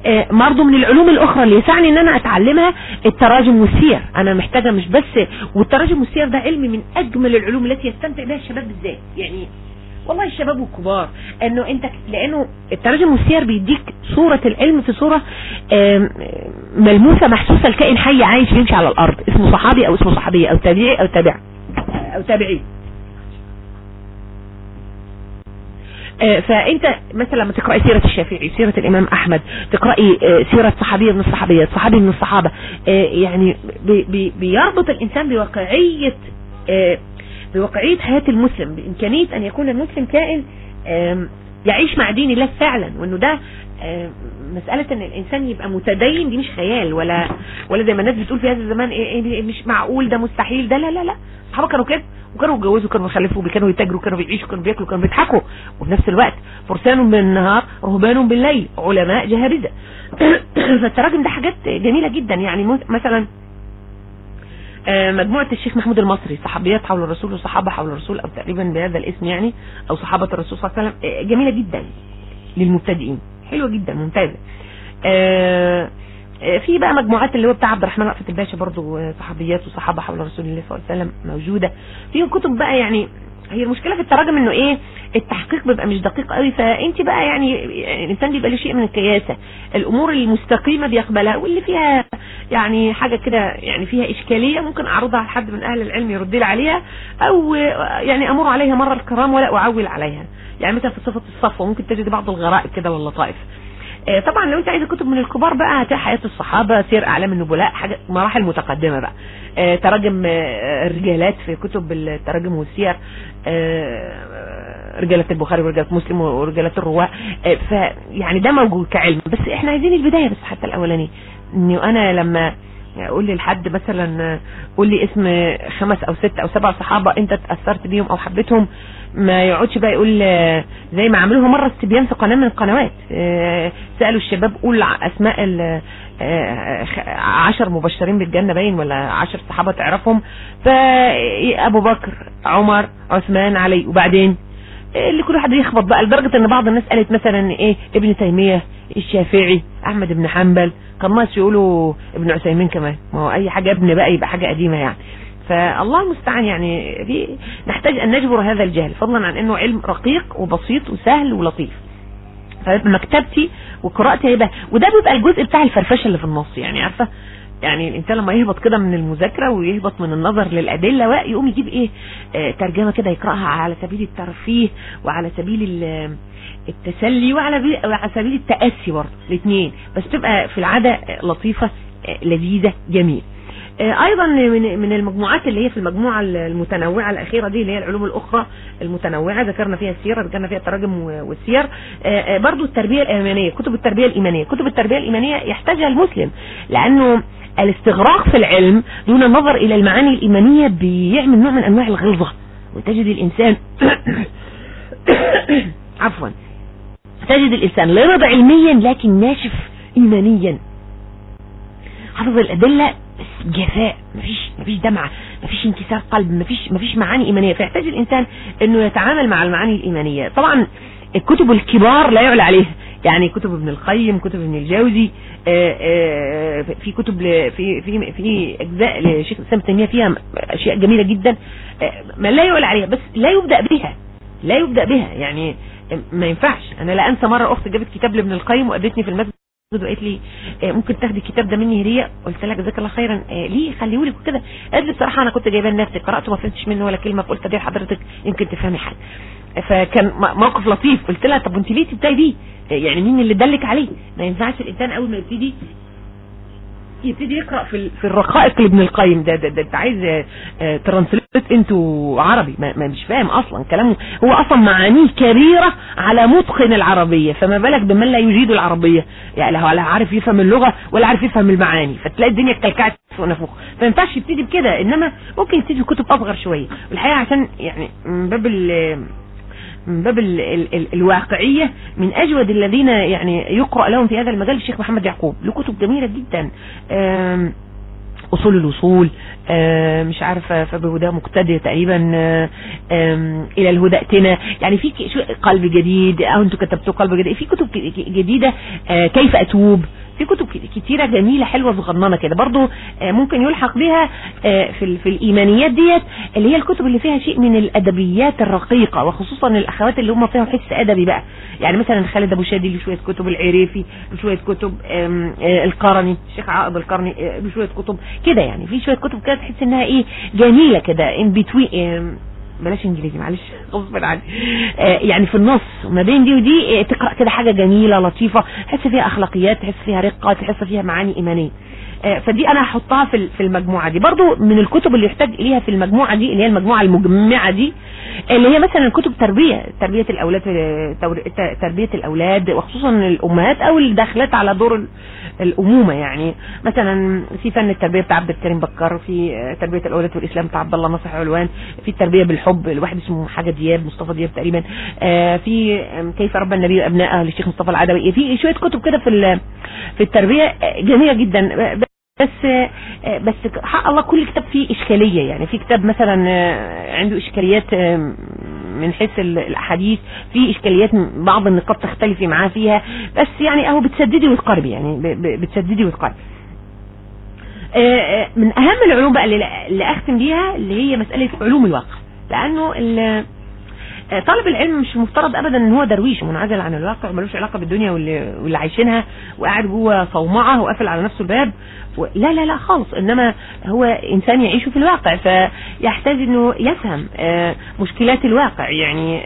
S1: آه، برضه من العلوم الأخرى اللي يسعني إن أنا أتعلمها التراجم والسير. أنا محتاجة مش بس والتراجم والسير ده علم من أجمل العلوم التي يستمتع بها الشباب بالذات. يعني والله الشباب والكبار إنه أنت لأنه التراجم والسير بيديك صورة العلم في صورة ملموسة محسوسة الكائن حي عايش بيمشي على الأرض. اسمه صحابي أو اسمه صحابية أو تابعي أو تابع أو تابعي فأنت مثلا لما تقرأي سيرة الشافعي سيرة الإمام أحمد تقرأي آه، سيرة صحابية من الصحابية صحابي من الصحابة آه، يعني بي بيربط الإنسان بواقعية بواقعية حياة المسلم بإمكانية أن يكون المسلم كائن يعيش مع دين الله فعلا وأنه ده مسألة إن الإنسان يبقى متدين دي مش خيال ولا ولا زي ما الناس بتقول في هذا الزمان إيه, إيه مش معقول ده مستحيل ده لا لا لا. الصحابة كانوا كده؟ وكانوا يتجوزوا كانوا يخلفوا كانوا يتاجروا كانوا بيعيشوا كانوا بياكلوا كانوا بيضحكوا. وفي نفس الوقت فرسان بالنهار رهبان بالليل علماء جهابذة فالتراجم ده حاجات جميلة جدا. يعني مثلا آه، مجموعة الشيخ محمود المصري صحابيات حول الرسول وصحابة حول الرسول أو تقريبا بهذا الاسم يعني أو صحابة الرسول صلى الله عليه وسلم. آه، جميلة جدا للمبتدئين. حلوة جدا ممتازة. آه، في بقى مجموعات اللي هو بتاع عبد الرحمن رأفت الباشا برضو صحابيات وصحابة حول رسول الله صلى الله عليه وسلم موجودة. في كتب بقى يعني هي المشكلة في التراجم إنه إيه التحقيق بيبقى مش دقيق قوي فانت بقى يعني الإنسان بيبقى له شيء من الكياسة. الأمور المستقيمة بيقبلها واللي فيها يعني حاجة كده يعني فيها إشكالية ممكن أعرضها على حد من أهل العلم يرد لي عليها أو يعني أمر عليها مرة الكرام ولا أعول عليها. يعني مثلا في صفة الصفوة ممكن تجد بعض الغرائب كده واللطائف. آه، طبعا لو أنت عايز كتب من الكبار بقى هتلاقي حياة الصحابة سير أعلام النبلاء حاجة مراحل متقدمة بقى. آه، تراجم آه، الرجالات في كتب التراجم والسير رجالة البخاري ورجالة مسلم ورجالة الرواة. فيعني ده موجود كعلم. بس إحنا عايزين البداية بس حتى الاولاني انه أنا لما أقول لي لحد مثلا قول لي اسم خمس أو ست أو سبع صحابة أنت اتأثرت بيهم أو حبيتهم ما يقعدش بقى يقول زي ما عملوها مرة استبيان في قناة من القنوات. آه، سألوا الشباب قول أسماء آه، عشر مبشرين بالجنة باين ولا عشر صحابة تعرفهم. فابو بكر عمر عثمان علي وبعدين؟ اللي كل واحد يخبط بقى لدرجة إن بعض الناس قالت مثلا إيه ابن تيمية الشافعي أحمد بن حنبل. كان ناس يقولوا ابن عثيمين كمان. ما هو أي حاجة ابن بقى يبقى حاجة قديمة يعني. فالله المستعان يعني في نحتاج أن نجبر هذا الجهل فضلا عن إنه علم رقيق وبسيط وسهل ولطيف. فمكتبتي وقراءتي هيبقى وده بيبقى الجزء بتاع الفرفشة اللي في النص يعني عارفة؟ يعني الإنسان لما يهبط كده من المذاكرة ويهبط من النظر للأدلة يقوم يجيب إيه؟ آه ترجمة كده يقرأها على سبيل الترفيه وعلى سبيل التسلي وعلى على سبيل التأسي برضه الاثنين بس تبقى في العادة لطيفة آه لذيذة جميل. آه، أيضا من من المجموعات اللي هي في المجموعة المتنوعة الأخيرة دي اللي هي العلوم الأخرى المتنوعة. ذكرنا فيها السيرة ذكرنا فيها التراجم والسير. آه، آه، برضو التربية الإيمانية كتب التربية الإيمانية. كتب التربية الإيمانية يحتاجها المسلم لأنه الاستغراق في العلم دون النظر إلى المعاني الإيمانية بيعمل نوع من أنواع الغلظة وتجد الإنسان عفوا تجد الإنسان لا علميا لكن ناشف ايمانيا. حفظ الأدلة جفاء مفيش مفيش دمعة مفيش انكسار قلب مفيش مفيش معاني إيمانية. فيحتاج الإنسان إنه يتعامل مع المعاني الإيمانية. طبعا الكتب الكبار لا يعلى عليها. يعني كتب ابن القيم كتب ابن الجوزي آه، آه، في كتب في في في أجزاء لشيخ الإسلام تيمية فيها أشياء جميلة جدا. آه، ما لا يعلى عليها بس لا يبدأ بها لا يبدأ بها. يعني ما ينفعش. أنا لا أنسى مرة أخت جابت كتاب لابن القيم وقابلتني في المسجد. وقالت لي ممكن تاخدي الكتاب ده مني هديه قلت لها جزاك الله خيرا. ليه؟ خليه لك وكده. قالت لي بصراحة أنا كنت جايباه لنفسي قرأته ما فهمتش منه ولا كلمة فقلت ادي لحضرتك يمكن تفهمي حاجة. فكان موقف لطيف. قلت لها طب وانت ليه تبدأي بيه؟ يعني مين اللي دلك عليه؟ ما ينفعش الإنسان أول ما يبتدي يبتدي يقرأ في في الرقائق لابن القيم ده ده, ده انت عايز ترانسليت انتو عربي. ما, مش فاهم أصلا كلامه. هو أصلا معانيه كبيرة على متقن العربية. فما بالك بمن لا يجيد العربية. يعني لا عارف يفهم اللغة ولا عارف يفهم المعاني. فتلاقي الدنيا اتكلكعت فوق نفوخ فما ينفعش يبتدي بكده. إنما ممكن يبتدي بكتب أصغر شوية. والحقيقة عشان يعني من باب من باب ال ال ال الواقعية من أجود الذين يعني يقرأ لهم في هذا المجال الشيخ محمد يعقوب له كتب جميلة جدا. أصول الوصول مش عارفة فبهدى مقتدى تقريبا إلى الهدى ائتنا يعني في قلب جديد أو أنتوا كتبتوا قلب جديد في كتب جديدة كيف أتوب؟ في كتب كتيرة جميلة حلوة صغننة كده برضو ممكن يلحق بها في في الإيمانيات ديت اللي هي الكتب اللي فيها شيء من الأدبيات الرقيقة وخصوصا الأخوات اللي هم فيهم حس أدبي بقى. يعني مثلا خالد أبو شادي له شوية كتب العريفي له شوية كتب القرني الشيخ عائض القرني له شوية كتب كده يعني. في شوية كتب كده تحس إنها إيه جميلة كده ان بتوين بلاش انجليزي معلش. غصب عني. آه يعني في النص ما بين دي ودي تقرأ كده حاجة جميلة لطيفة تحس فيها أخلاقيات تحس فيها رقة تحس فيها معاني إيمانية. آه فدي أنا هحطها في في المجموعة دي. برضو من الكتب اللي يحتاج إليها في المجموعة دي اللي هي المجموعة المجمعة دي اللي هي مثلا كتب تربية تربية الأولاد تربية الأولاد وخصوصا الأمهات أو الداخلات على دور الأمومة يعني. مثلا في فن التربية بتاع عبد الكريم بكر في تربية الأولاد والإسلام بتاع عبد الله ناصح علوان في التربية بالحب الواحد اسمه حاجة دياب مصطفى دياب تقريبا في كيف ربى النبي ابنائه للشيخ مصطفى العدوي في شوية كتب كده في في التربية جميلة جدا. بس بس حق الله كل كتاب فيه إشكالية يعني. في كتاب مثلا عنده إشكاليات من حيث الأحاديث في إشكاليات بعض النقاط تختلفي معاه فيها بس يعني أهو بتسددي وتقاربي يعني بتسددي وتقاربي من أهم العلوم بقى اللي أختم بيها اللي هي مسألة علوم الواقع لأنه طالب العلم مش مفترض ابدا إن هو درويش منعزل عن الواقع وملوش علاقة بالدنيا واللي, واللي عايشينها وقاعد جوه صومعة وقافل على نفسه الباب. و... لا لا لا خالص. إنما هو إنسان يعيش في الواقع فيحتاج إنه يفهم مشكلات الواقع. يعني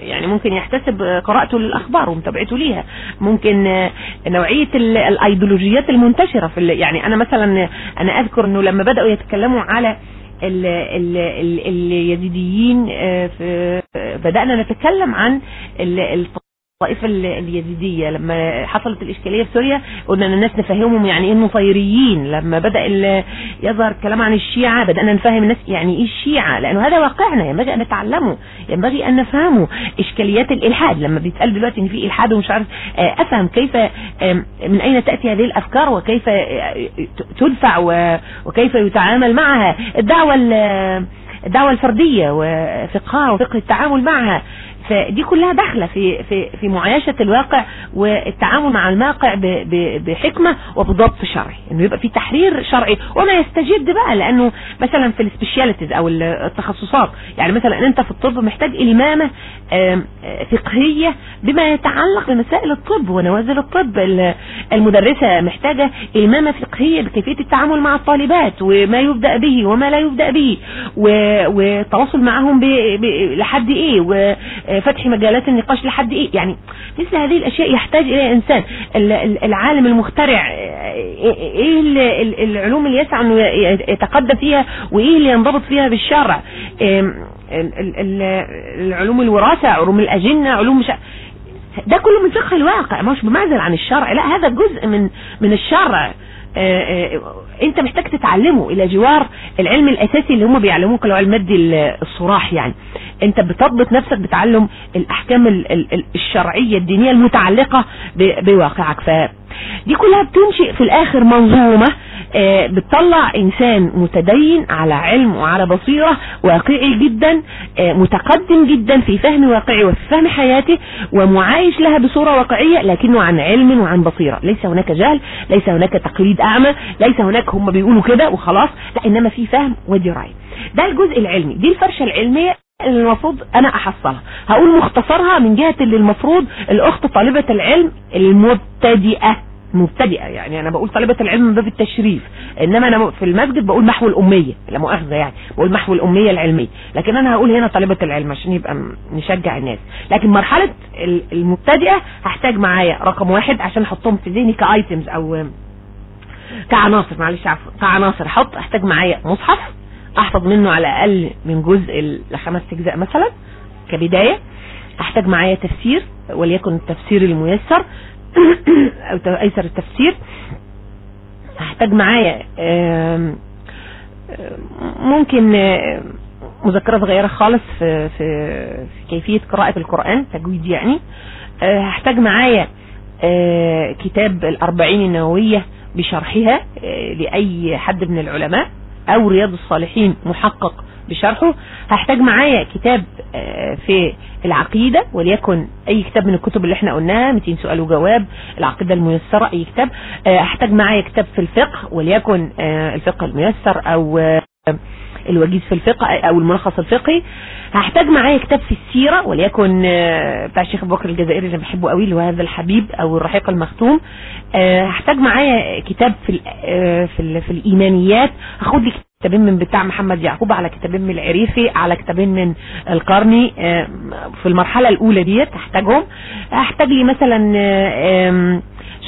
S1: يعني ممكن يحتسب قراءته للأخبار ومتابعته ليها. ممكن نوعية الأيديولوجيات المنتشرة في يعني أنا مثلا أنا أذكر إنه لما بدأوا يتكلموا على اليزيديين في بدأنا نتكلم عن الطائفة اليزيدية. لما حصلت الإشكالية في سوريا قلنا إن الناس نفهمهم يعني إيه النصيريين لما بدأ يظهر الكلام عن الشيعة بدأنا نفهم الناس يعني إيه الشيعة. لأنه هذا واقعنا ينبغي أن نتعلمه ينبغي أن نفهمه. إشكاليات الإلحاد. لما بيتقال دلوقتي إن في إلحاد ومش عارف أفهم كيف من أين تأتي هذه الأفكار وكيف تدفع وكيف يتعامل معها. الدعوة الدعوة الفردية وفقهها وفقه التعامل معها. فدي كلها داخله في في في معايشه الواقع والتعامل مع الواقع بحكمة وبضبط شرعي. إنه يبقى في تحرير شرعي وما يستجد بقى لأنه مثلا في السبيشاليتيز أو التخصصات يعني مثلا أنت في الطب محتاج إلمامة فقهية بما يتعلق بمسائل الطب ونوازل الطب. المدرسة محتاجة إلمامة فقهية بكيفية التعامل مع الطالبات وما يبدأ به وما لا يبدأ به والتواصل معهم لحد إيه فتح مجالات النقاش لحد إيه؟ يعني مثل هذه الأشياء يحتاج اليها إنسان العالم المخترع إيه العلوم اللي يسعى إنه يتقدم فيها وإيه اللي ينضبط فيها بالشرع العلوم الوراثة علوم الأجنة علوم مش ده كله من فقه الواقع مش بمعزل عن الشرع لا هذا جزء من من الشرع آآ آآ انت محتاج تتعلمه إلى جوار العلم الاساسي اللي هم بيعلموك لو علم مادي الصراح يعني. انت بتضبط نفسك بتعلم الاحكام الشرعية الدينية المتعلقة بواقعك. ف دي كلها بتنشئ في الآخر منظومة آه، بتطلع إنسان متدين على علم وعلى بصيرة واقعي جدا آه، متقدم جدا في فهم واقعي وفي فهم حياته ومعايش لها بصورة واقعية لكنه عن علم وعن بصيرة. ليس هناك جهل ليس هناك تقليد أعمى ليس هناك هم بيقولوا كده وخلاص لا إنما في فهم ودراية ده الجزء العلمي. دي الفرشة العلمية اللي المفروض أنا أحصلها. هقول مختصرها من جهة اللي المفروض الأخت طالبة العلم المبتدئة. مبتدئة يعني أنا بقول طالبة العلم من باب التشريف إنما أنا في المسجد بقول محو الأمية لا مؤاخذة يعني بقول محو الأمية العلمية لكن أنا هقول هنا طالبة العلم عشان يبقى نشجع الناس. لكن مرحلة المبتدئة هحتاج معايا رقم واحد عشان أحطهم في ذهني كايتمز أو كعناصر معلش عفوا كعناصر. أحط احتاج معايا مصحف أحفظ منه على الأقل من جزء لخمس أجزاء مثلا كبداية. احتاج معايا تفسير وليكن التفسير الميسر. أو ايسر التفسير. هحتاج معايا ممكن مذكرة صغيرة خالص في, في, في كيفية قراءة القرآن تجويد يعني. هحتاج معايا كتاب الأربعين النووية بشرحها لأي حد من العلماء أو رياض الصالحين محقق بشرحه. هحتاج معايا كتاب في العقيدة وليكن أي كتاب من الكتب اللي إحنا قلناها 200 سؤال وجواب العقيدة الميسرة أي كتاب. هحتاج معايا كتاب في الفقه وليكن الفقه الميسر أو الوجيز في الفقه أو الملخص الفقهي. هحتاج معايا كتاب في السيرة وليكن بتاع الشيخ أبو بكر الجزائري اللي بحبه قوي اللي هو هذا الحبيب أو الرحيق المختوم. هحتاج معايا كتاب في في, في الإيمانيات. هاخد لي كتابين من بتاع محمد يعقوب على كتابين من العريفي على كتابين من القرني في المرحلة الأولى ديت هحتاجهم. هحتاج لي مثلا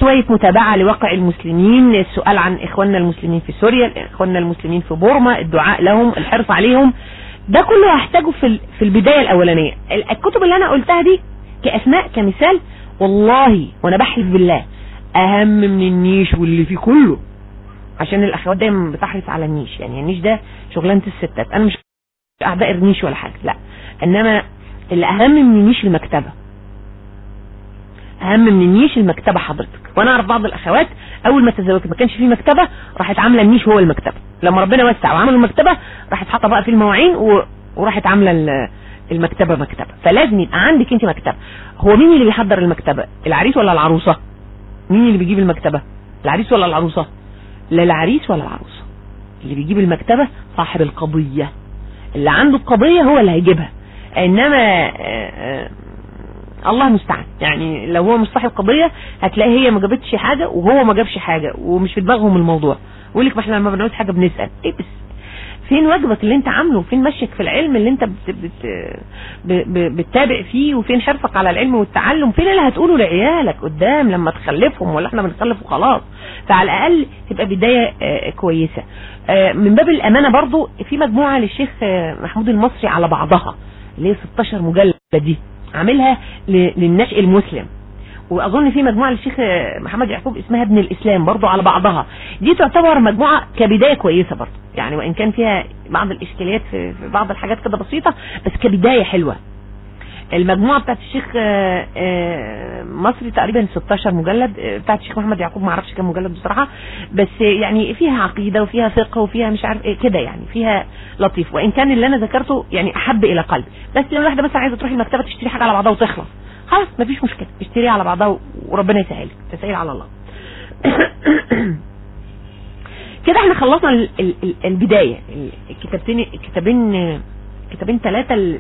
S1: شوية متابعة لواقع المسلمين السؤال عن إخواننا المسلمين في سوريا إخواننا المسلمين في بورما الدعاء لهم الحرص عليهم. ده كله هحتاجه في في البداية الأولانية. الكتب اللي أنا قلتها دي كأسماء كمثال والله وأنا بحلف بالله أهم من النيش واللي فيه كله. عشان الأخوات دايما بتحرص على النيش يعني النيش ده شغلانة الستات. أنا مش اعداء النيش ولا حاجة لا. إنما اللي أهم من النيش المكتبة. أهم من النيش المكتبة حضرتك. وأنا أعرف بعض الأخوات أول ما تزوجت ما كانش في مكتبة راحت عاملة النيش هو المكتبة. لما ربنا وسع وعملوا المكتبة راحت حاطة بقى في المواعين و... وراحت عاملة المكتبة مكتبة. فلازم يبقى عندك أنت مكتبة. هو مين اللي بيحضر المكتبة؟ العريس ولا العروسة؟ مين اللي بيجيب المكتبة؟ العريس ولا العروسة؟ لا العريس ولا العروسة اللي بيجيب المكتبة صاحب القضية. اللي عنده القضية هو اللي هيجيبها. إنما الله المستعان. يعني لو هو مش صاحب قضية هتلاقي هي ما جابتش حاجة وهو ما جابش حاجة ومش في دماغهم الموضوع. ويقول لك ما إحنا لما بنعوز حاجة بنسأل. إيه بس؟ فين واجبك اللي انت عامله فين مشيك في العلم اللي انت بت بت بتتابع فيه وفين حرصك على العلم والتعلم فين اللي هتقوله لعيالك قدام لما تخلفهم ولا إحنا بنخلف وخلاص؟ فعلى الأقل تبقى بداية آه كويسة. آه من باب الأمانة برضو في مجموعة للشيخ محمود المصري على بعضها اللي هي 16 مجلد دي عاملها للنشء المسلم. وأظن في مجموعة للشيخ محمد يعقوب اسمها ابن الإسلام برضو على بعضها. دي تعتبر مجموعة كبداية كويسة برضو. يعني وإن كان فيها بعض الإشكاليات في بعض الحاجات كده بسيطة بس كبداية حلوة. المجموعة بتاعت الشيخ مصري تقريبا 16 مجلد بتاعت الشيخ محمد يعقوب ما أعرفش كام مجلد بصراحة بس يعني فيها عقيدة وفيها فقه وفيها مش عارف إيه كده يعني فيها لطيف. وإن كان اللي أنا ذكرته يعني أحب إلى قلبي بس لو واحدة بس عايزة تروح المكتبة تشتري حاجة على بعضها وتخلص. خلاص مفيش مشكلة. اشتريها على بعضها وربنا يسهلك. تسهيل على الله. كده إحنا خلصنا البداية. الكتابين كتابين ثلاثة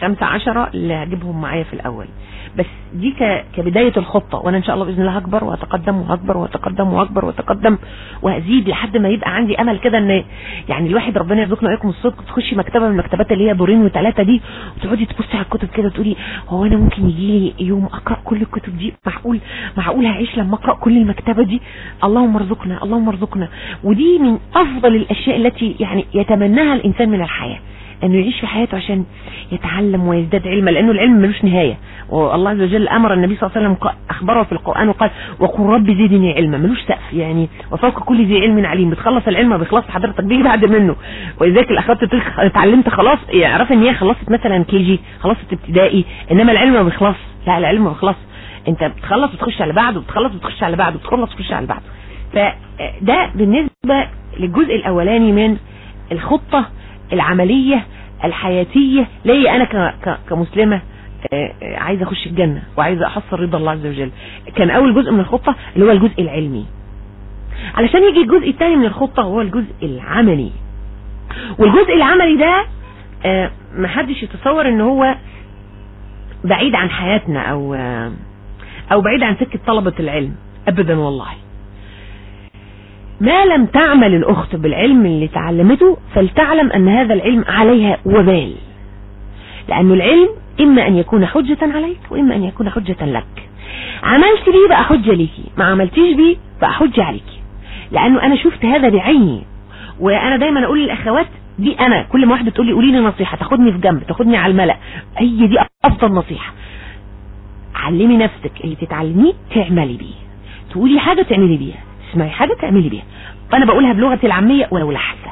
S1: خمسة عشرة اللي هجيبهم معايا في الأول. بس دي كبداية الخطة وأنا إن شاء الله بإذن الله هكبر وهتقدم وهكبر وهتقدم وهكبر وهتقدم وهزيد لحد ما يبقى عندي أمل كده إن يعني الواحد ربنا يرزقنا وإياكم الصدق تخشي مكتبة من المكتبات اللي هي دورين وثلاثة دي وتقعدي تبصي على الكتب كده وتقولي هو أنا ممكن يجي لي يوم أقرأ كل الكتب دي؟ معقول معقول هعيش لما أقرأ كل المكتبة دي؟ اللهم ارزقنا اللهم ارزقنا. ودي من أفضل الأشياء التي يعني يتمناها الإنسان من الحياة. انه يعيش في حياته عشان يتعلم ويزداد علما لأنه العلم ملوش نهاية. والله عز وجل أمر النبي صلى الله عليه وسلم أخبره في القرآن وقال وقل رب زدني علما. ملوش سقف يعني وفوق كل ذي علم عليم. بتخلص العلم بيخلص حضرتك بيجي بعد منه. ولذلك الاخوات اتعلمت خلاص يعرف إن هي خلصت مثلا كي جي خلصت ابتدائي إنما العلم ما بيخلص. لا العلم ما بيخلص. أنت بتخلص وتخش على بعض وبتخلص وتخش على بعض وبتخلص وتخش على بعض فده بالنسبة للجزء الأولاني من الخطة العملية الحياتية لي أنا كمسلمة آه، آه، عايزة أخش الجنة وعايزة أحصل رضا الله عز وجل. كان أول جزء من الخطة اللي هو الجزء العلمي. علشان يجي الجزء الثاني من الخطة هو الجزء العملي. والجزء العملي ده آه، محدش يتصور إن هو بعيد عن حياتنا أو أو بعيد عن سكة طلبة العلم. ابدا والله. ما لم تعمل الأخت بالعلم اللي تعلمته فلتعلم أن هذا العلم عليها وبال. لأن العلم إما أن يكون حجة عليك وإما أن يكون حجة لك. عملت بيه بقى حجة ليكي ما عملتيش بيه بقى حجة عليكي. لأنه أنا شفت هذا بعيني. وأنا دايما أقول للأخوات دي أنا. كل ما واحدة تقول لي قولي لي نصيحة تاخدني في جنب تاخدني على الملأ. هي دي أفضل نصيحة. علمي نفسك اللي تتعلميه تعملي بيه. تقولي حاجة تعملي بيها. تسمعي حاجة تعملي بيها. أنا بقولها بلغتي العامية ولو لحظة.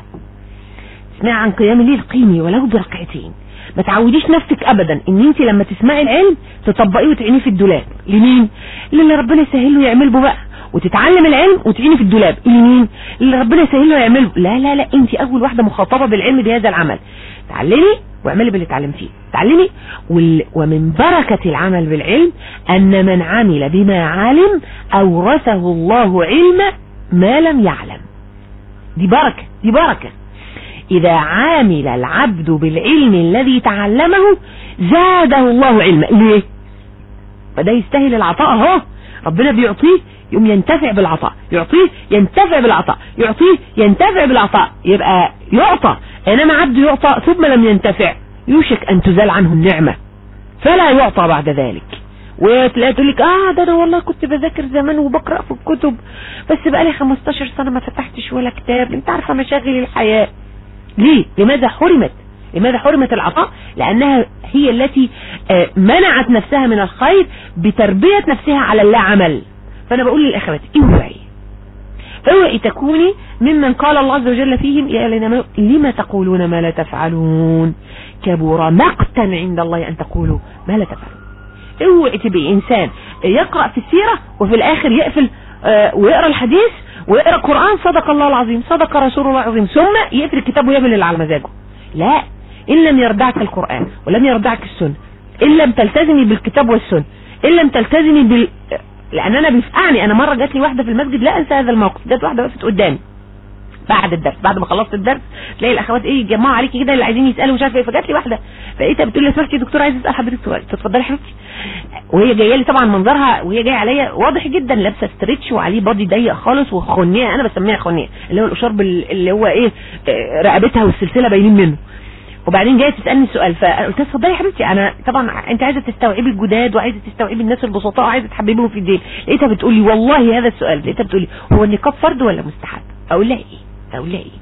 S1: اسمعي عن قيام الليل قيمي ولو بركعتين. ما تعوديش نفسك ابدا إن أنت لما تسمعي العلم تطبقيه وتعينيه في الدولاب. لمين؟ اللي ربنا يسهل له يعمل به بقى. وتتعلم العلم وتعيني في الدولاب. لمين؟ اللي ربنا يسهل له يعمله لا لا لا أنت أول واحدة مخاطبة بالعلم بهذا العمل. تعلمي واعملي باللي اتعلمتيه. تعلمي ومن بركة العمل بالعلم أن من عمل بما علم أورثه الله علم ما لم يعلم. دي بركة دي بركة. إذا عامل العبد بالعلم الذي تعلمه زاده الله علما. ليه؟ فده يستاهل العطاء أهو. ربنا بيعطيه يوم ينتفع بالعطاء يعطيه ينتفع بالعطاء يعطيه ينتفع بالعطاء. يبقى يعطى انما عبد يعطى ثم لم ينتفع يوشك أن تزال عنه النعمة. فلا يعطى بعد ذلك. وتلاقي تقول لك آه ده أنا والله كنت بذاكر زمان وبقرأ في الكتب بس بقالي 15 سنة ما فتحتش ولا كتاب. أنت عارفة مشاغل الحياة. ليه؟ لماذا حرمت؟ لماذا حرمت العطاء؟ لأنها هي التي آه، منعت نفسها من الخير بتربية نفسها على اللا عمل فأنا بقول للأخوات اوعي اوعي تكوني ممن قال الله عز وجل فيهم يا لنا لما تقولون ما لا تفعلون؟ كبر مقتا عند الله أن تقولوا ما لا تفعلون. اوعي تبقي إنسان يقرأ في السيرة وفي الآخر يقفل آه، ويقرأ الحديث ويقرأ القرآن صدق الله العظيم صدق رسول الله العظيم ثم يقفل الكتاب ويعمل على مزاجه. لا إن لم يردعك القرآن ولم يردعك السنة إن لم تلتزمي بالكتاب والسنة إن لم تلتزمي لأن أنا بيفقعني أنا مرة جات لي واحدة في المسجد لا أنسى هذا الموقف. جات واحدة وقفت قدامي. بعد الدرس بعد ما خلصت الدرس تلاقي الأخوات إيه يجمعوا عليكي كده اللي عايزين يسألوا مش عارفة إيه. فجات لي واحدة لقيتها بتقول لي سمحتي يا دكتور عايز أسأل حضرتك سؤال. اتفضلي حبيبتي. وهي جاية لي طبعا منظرها وهي جاية عليا واضح جدا لابسة stretch وعليه body ضيق خالص وخنيه أنا بسميها خنيه اللي هو الاشارب اللي هو إيه آه، رقبتها والسلسلة باينين منه. وبعدين جاية تسألني سؤال فقلت لها اتفضلي يا حبيبتي أنا طبعا أنت عايزة تستوعبي الجداد وعايزة تستوعبي الناس البسطاء وعايزة تحببيهم في الدين لقيتها بتقول لي والله هذا السؤال لقيتها بتقول لي هو النقاب فرض ولا مستحب؟ أقول لها إيه؟ أقول لها إيه؟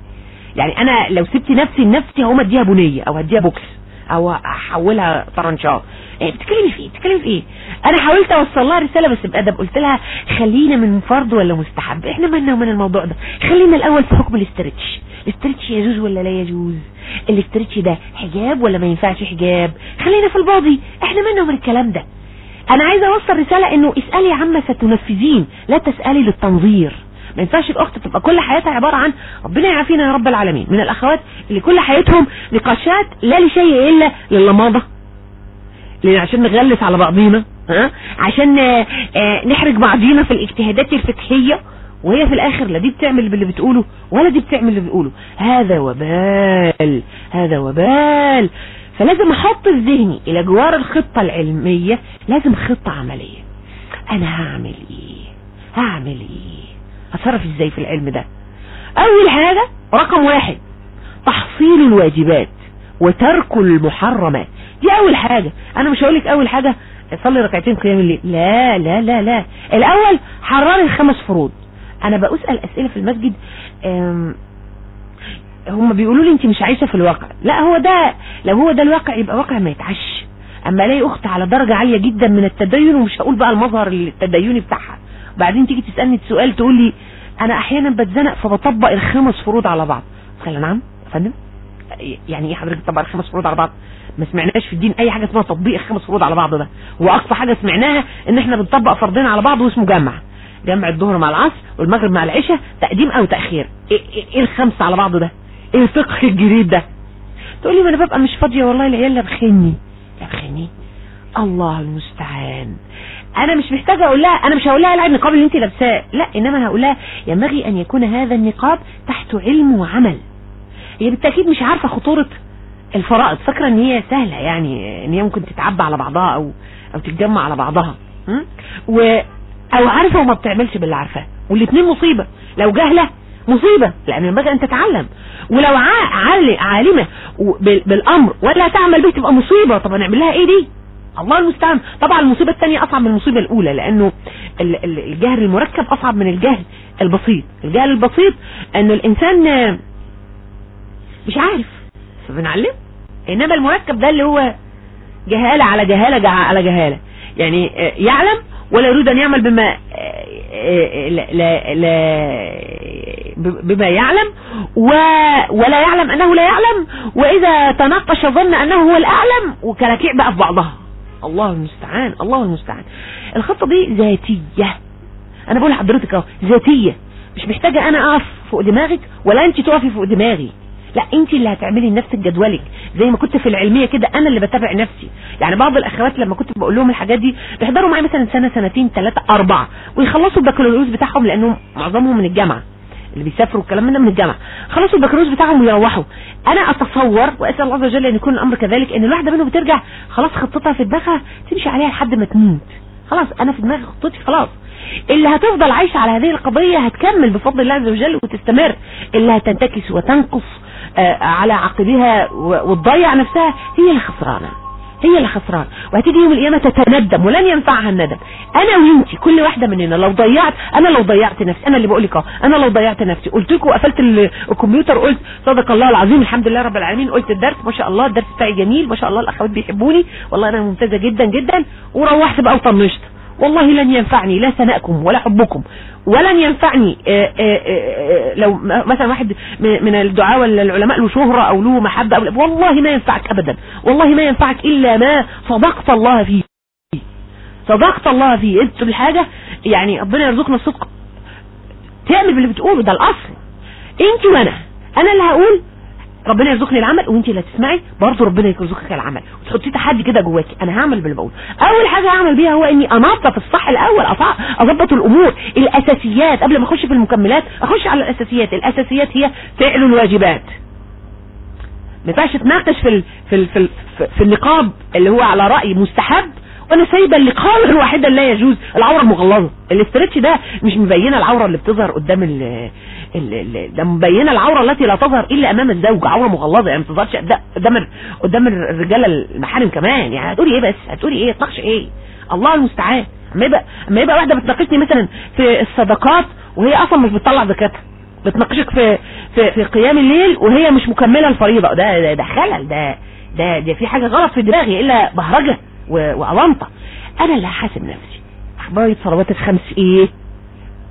S1: يعني أنا لو سبت نفسي لنفسي هقوم أديها بنية أو اديها بوكس أو أحولها طرنشات إيه بتتكلمي في إيه؟ بتتكلمي في إيه؟ أنا حاولت أوصل لها رسالة بس بأدب قلت لها خلينا من فرض ولا مستحب؟ إحنا مالنا ومن الموضوع ده. خلينا الأول في حكم ال stretch. ال stretch يجوز ولا لا يجوز؟ ال stretch ده حجاب ولا ما ينفعش حجاب؟ خلينا في ال body. إحنا مالنا ومن الكلام ده. أنا عايزة أوصل رسالة إنه اسألي عما ستنفذين لا تسألي للتنظير. ما ينفعش الأخت تبقى كل حياتها عبارة عن ربنا يعافينا يا رب العالمين. من الأخوات اللي كل حياتهم نقاشات لا لشيء إلا للماضة. عشان نغلس على بعضينا ها؟ عشان آه، آه، نحرج بعضينا في الاجتهادات الفقهية وهي في الآخر لا دي بتعمل باللي بتقوله ولا دي بتعمل اللي بتقوله. هذا وبال هذا وبال. فلازم أحط في ذهني إلى جوار الخطة العلمية لازم خطة عملية. أنا هعمل إيه؟ هعمل إيه؟ هتصرف إزاي في العلم ده؟ أول حاجة رقم واحد تحصيل الواجبات وترك المحرمات. دي أول حاجة. أنا مش هقولك أول حاجة صلي ركعتين قيام الليل. لا لا لا لا. الأول حرري الخمس فروض. أنا بسأل أسئلة في المسجد هم بيقولوا لي أنت مش عايشة في الواقع. لا هو ده لو هو ده الواقع يبقى واقع ما يتعش. أما ألاقي اخت على درجة عالية جدا من التدين ومش هقول بقى المظهر التديني بتاعها. بعدين تيجي تسألني السؤال تقول لي أنا أحيانا بتزنق فبطبق الخمس فروض على بعض. قال نعم فندم. يعني إيه حضرتك تطبق الخمس فروض على بعض؟ ما سمعناش في الدين أي حاجة اسمها تطبيق الخمس فروض على بعض ده. وأقصى حاجة سمعناها إن إحنا بنطبق فرضين على بعض واسمه جمع. جمع الظهر مع العصر والمغرب مع العشاء تقديم أو تأخير. إيه, إيه, إيه الخمسة على بعضه ده؟ إيه الفقه الجديد ده؟ تقول لي ما أنا ببقى مش فاضية والله العيال لبخني لبخني الله المستعان. أنا مش محتاجة أقول لها أنا مش هقول لها العب النقاب اللي انت لابساه. لا إنما هقول لها ينبغي أن يكون هذا النقاب تحت علم وعمل. هي بالتأكيد مش عارفة خطورة الفرائض فاكرة إن هي سهلة يعني إن هي ممكن تتعبى على بعضها أو أو تتجمع على بعضها. و أو عارفة وما بتعملش باللي عارفاه. والاثنين مصيبة. لو جهلة مصيبة لأن ينبغي ان تتعلم. ولو عالمة بالأمر ولا تعمل به تبقى مصيبة. طب هنعمل لها إيه دي؟ الله المستعان. طبعا المصيبة الثانية أصعب من المصيبة الأولى لأنه الجهل المركب أصعب من الجهل البسيط. الجهل البسيط إنه الإنسان مش عارف. فبنعلم إنما المركب ده اللي هو جهالة على جهالة على جهالة. يعني يعلم ولا يريد أن يعمل بما لا لا بما يعلم ولا يعلم أنه لا يعلم. وإذا تناقش ظن أنه هو الأعلم وكلاكيع بقى في بعضها. الله المستعان الله المستعان. الخطة دي ذاتية. أنا بقول لحضرتك أهو ذاتية. مش محتاجة أنا أقف فوق دماغك ولا أنت تقفي فوق دماغي. لا انت اللي هتعملي لنفسك جدولك. زي ما كنت في العلمية كده أنا اللي بتابع نفسي. يعني بعض الأخوات لما كنت بقول لهم الحاجات دي بيحضروا معايا مثلا سنة سنتين ثلاثة أربعة ويخلصوا البكالوريوس بتاعهم لأنهم معظمهم من الجامعة اللي بيسافروا الكلام ده من الجامعة. خلصوا البكالوريوس بتاعهم ويروحوا. أنا أتصور وأسأل الله عز وجل أن يكون الأمر كذلك إن الواحدة منهم بترجع خلاص خطتها في دماغها تمشي عليها لحد ما تموت. خلاص أنا في دماغي خطتي خلاص. اللي هتفضل عايشة على هذه القضية هتكمل بفضل الله عز وجل وتستمر. اللي هتنتكس وتنقص على عقبها وتضيع نفسها هي اللي خسرانة. هي اللي خسران وهتيجي يوم القيامة تتندم ولن ينفعها الندم. أنا وأنتي كل واحدة مننا لو ضيعت أنا لو ضيعت نفسي. أنا اللي بقول لك أنا لو ضيعت نفسي. قلت لكم قفلت الكمبيوتر قلت صدق الله العظيم الحمد لله رب العالمين. قلت الدرس ما شاء الله الدرس بتاعي جميل ما شاء الله الأخوات بيحبوني. والله أنا ممتازة جدا جدا. وروحت بقى وطنشت. والله لن ينفعني لا ثناءكم ولا حبكم ولن ينفعني آآ آآ لو مثلا واحد من الدعاء ولا العلماء له شهرة أو له محبة أو والله ما ينفعك ابدا والله ما ينفعك إلا ما صدقت الله فيه. صدقت الله فيه. انت الحاجة يعني ربنا يرزقنا الصدق. تعمل باللي بتقوله ده الأصل. انت وأنا. أنا اللي هقول ربنا يرزقني العمل وانت اللي هتسمعي برضه ربنا يرزقك العمل. وتحطي تحدي كده جواكي أنا هعمل باللي بقوله. أول حاجة هعمل بيها هو إني أنظف الصح الأول أظبط الأمور الأساسيات. قبل ما أخش في المكملات أخش على الأساسيات. الأساسيات هي فعل الواجبات. ما ينفعش تناقش في في في, في النقاب اللي هو على رأي مستحب وأنا سايبة اللقاء الوحيدة اللي لا يجوز العورة المغلظة. الاسترتش ده مش مبينة العورة اللي بتظهر قدام ال ده مبينة العورة التي لا تظهر إلا أمام الزوج عورة مغلظة يعني ما تظهرش قدام قدام الرجالة المحارم كمان. يعني هتقولي إيه بس؟ هتقولي إيه؟ تناقش إيه؟ الله المستعان. أما يبقى أما يبقى واحدة بتناقشني مثلا في الصدقات وهي أصلا مش بتطلع زكاتها. بتناقشك في في في قيام الليل وهي مش مكملة الفريضة. ده, ده خلل. ده ده ده في حاجة غلط في دماغي إلا بهرجة. وأونطة أنا اللي هحاسب نفسي. اخباري الصلوات الخمس إيه؟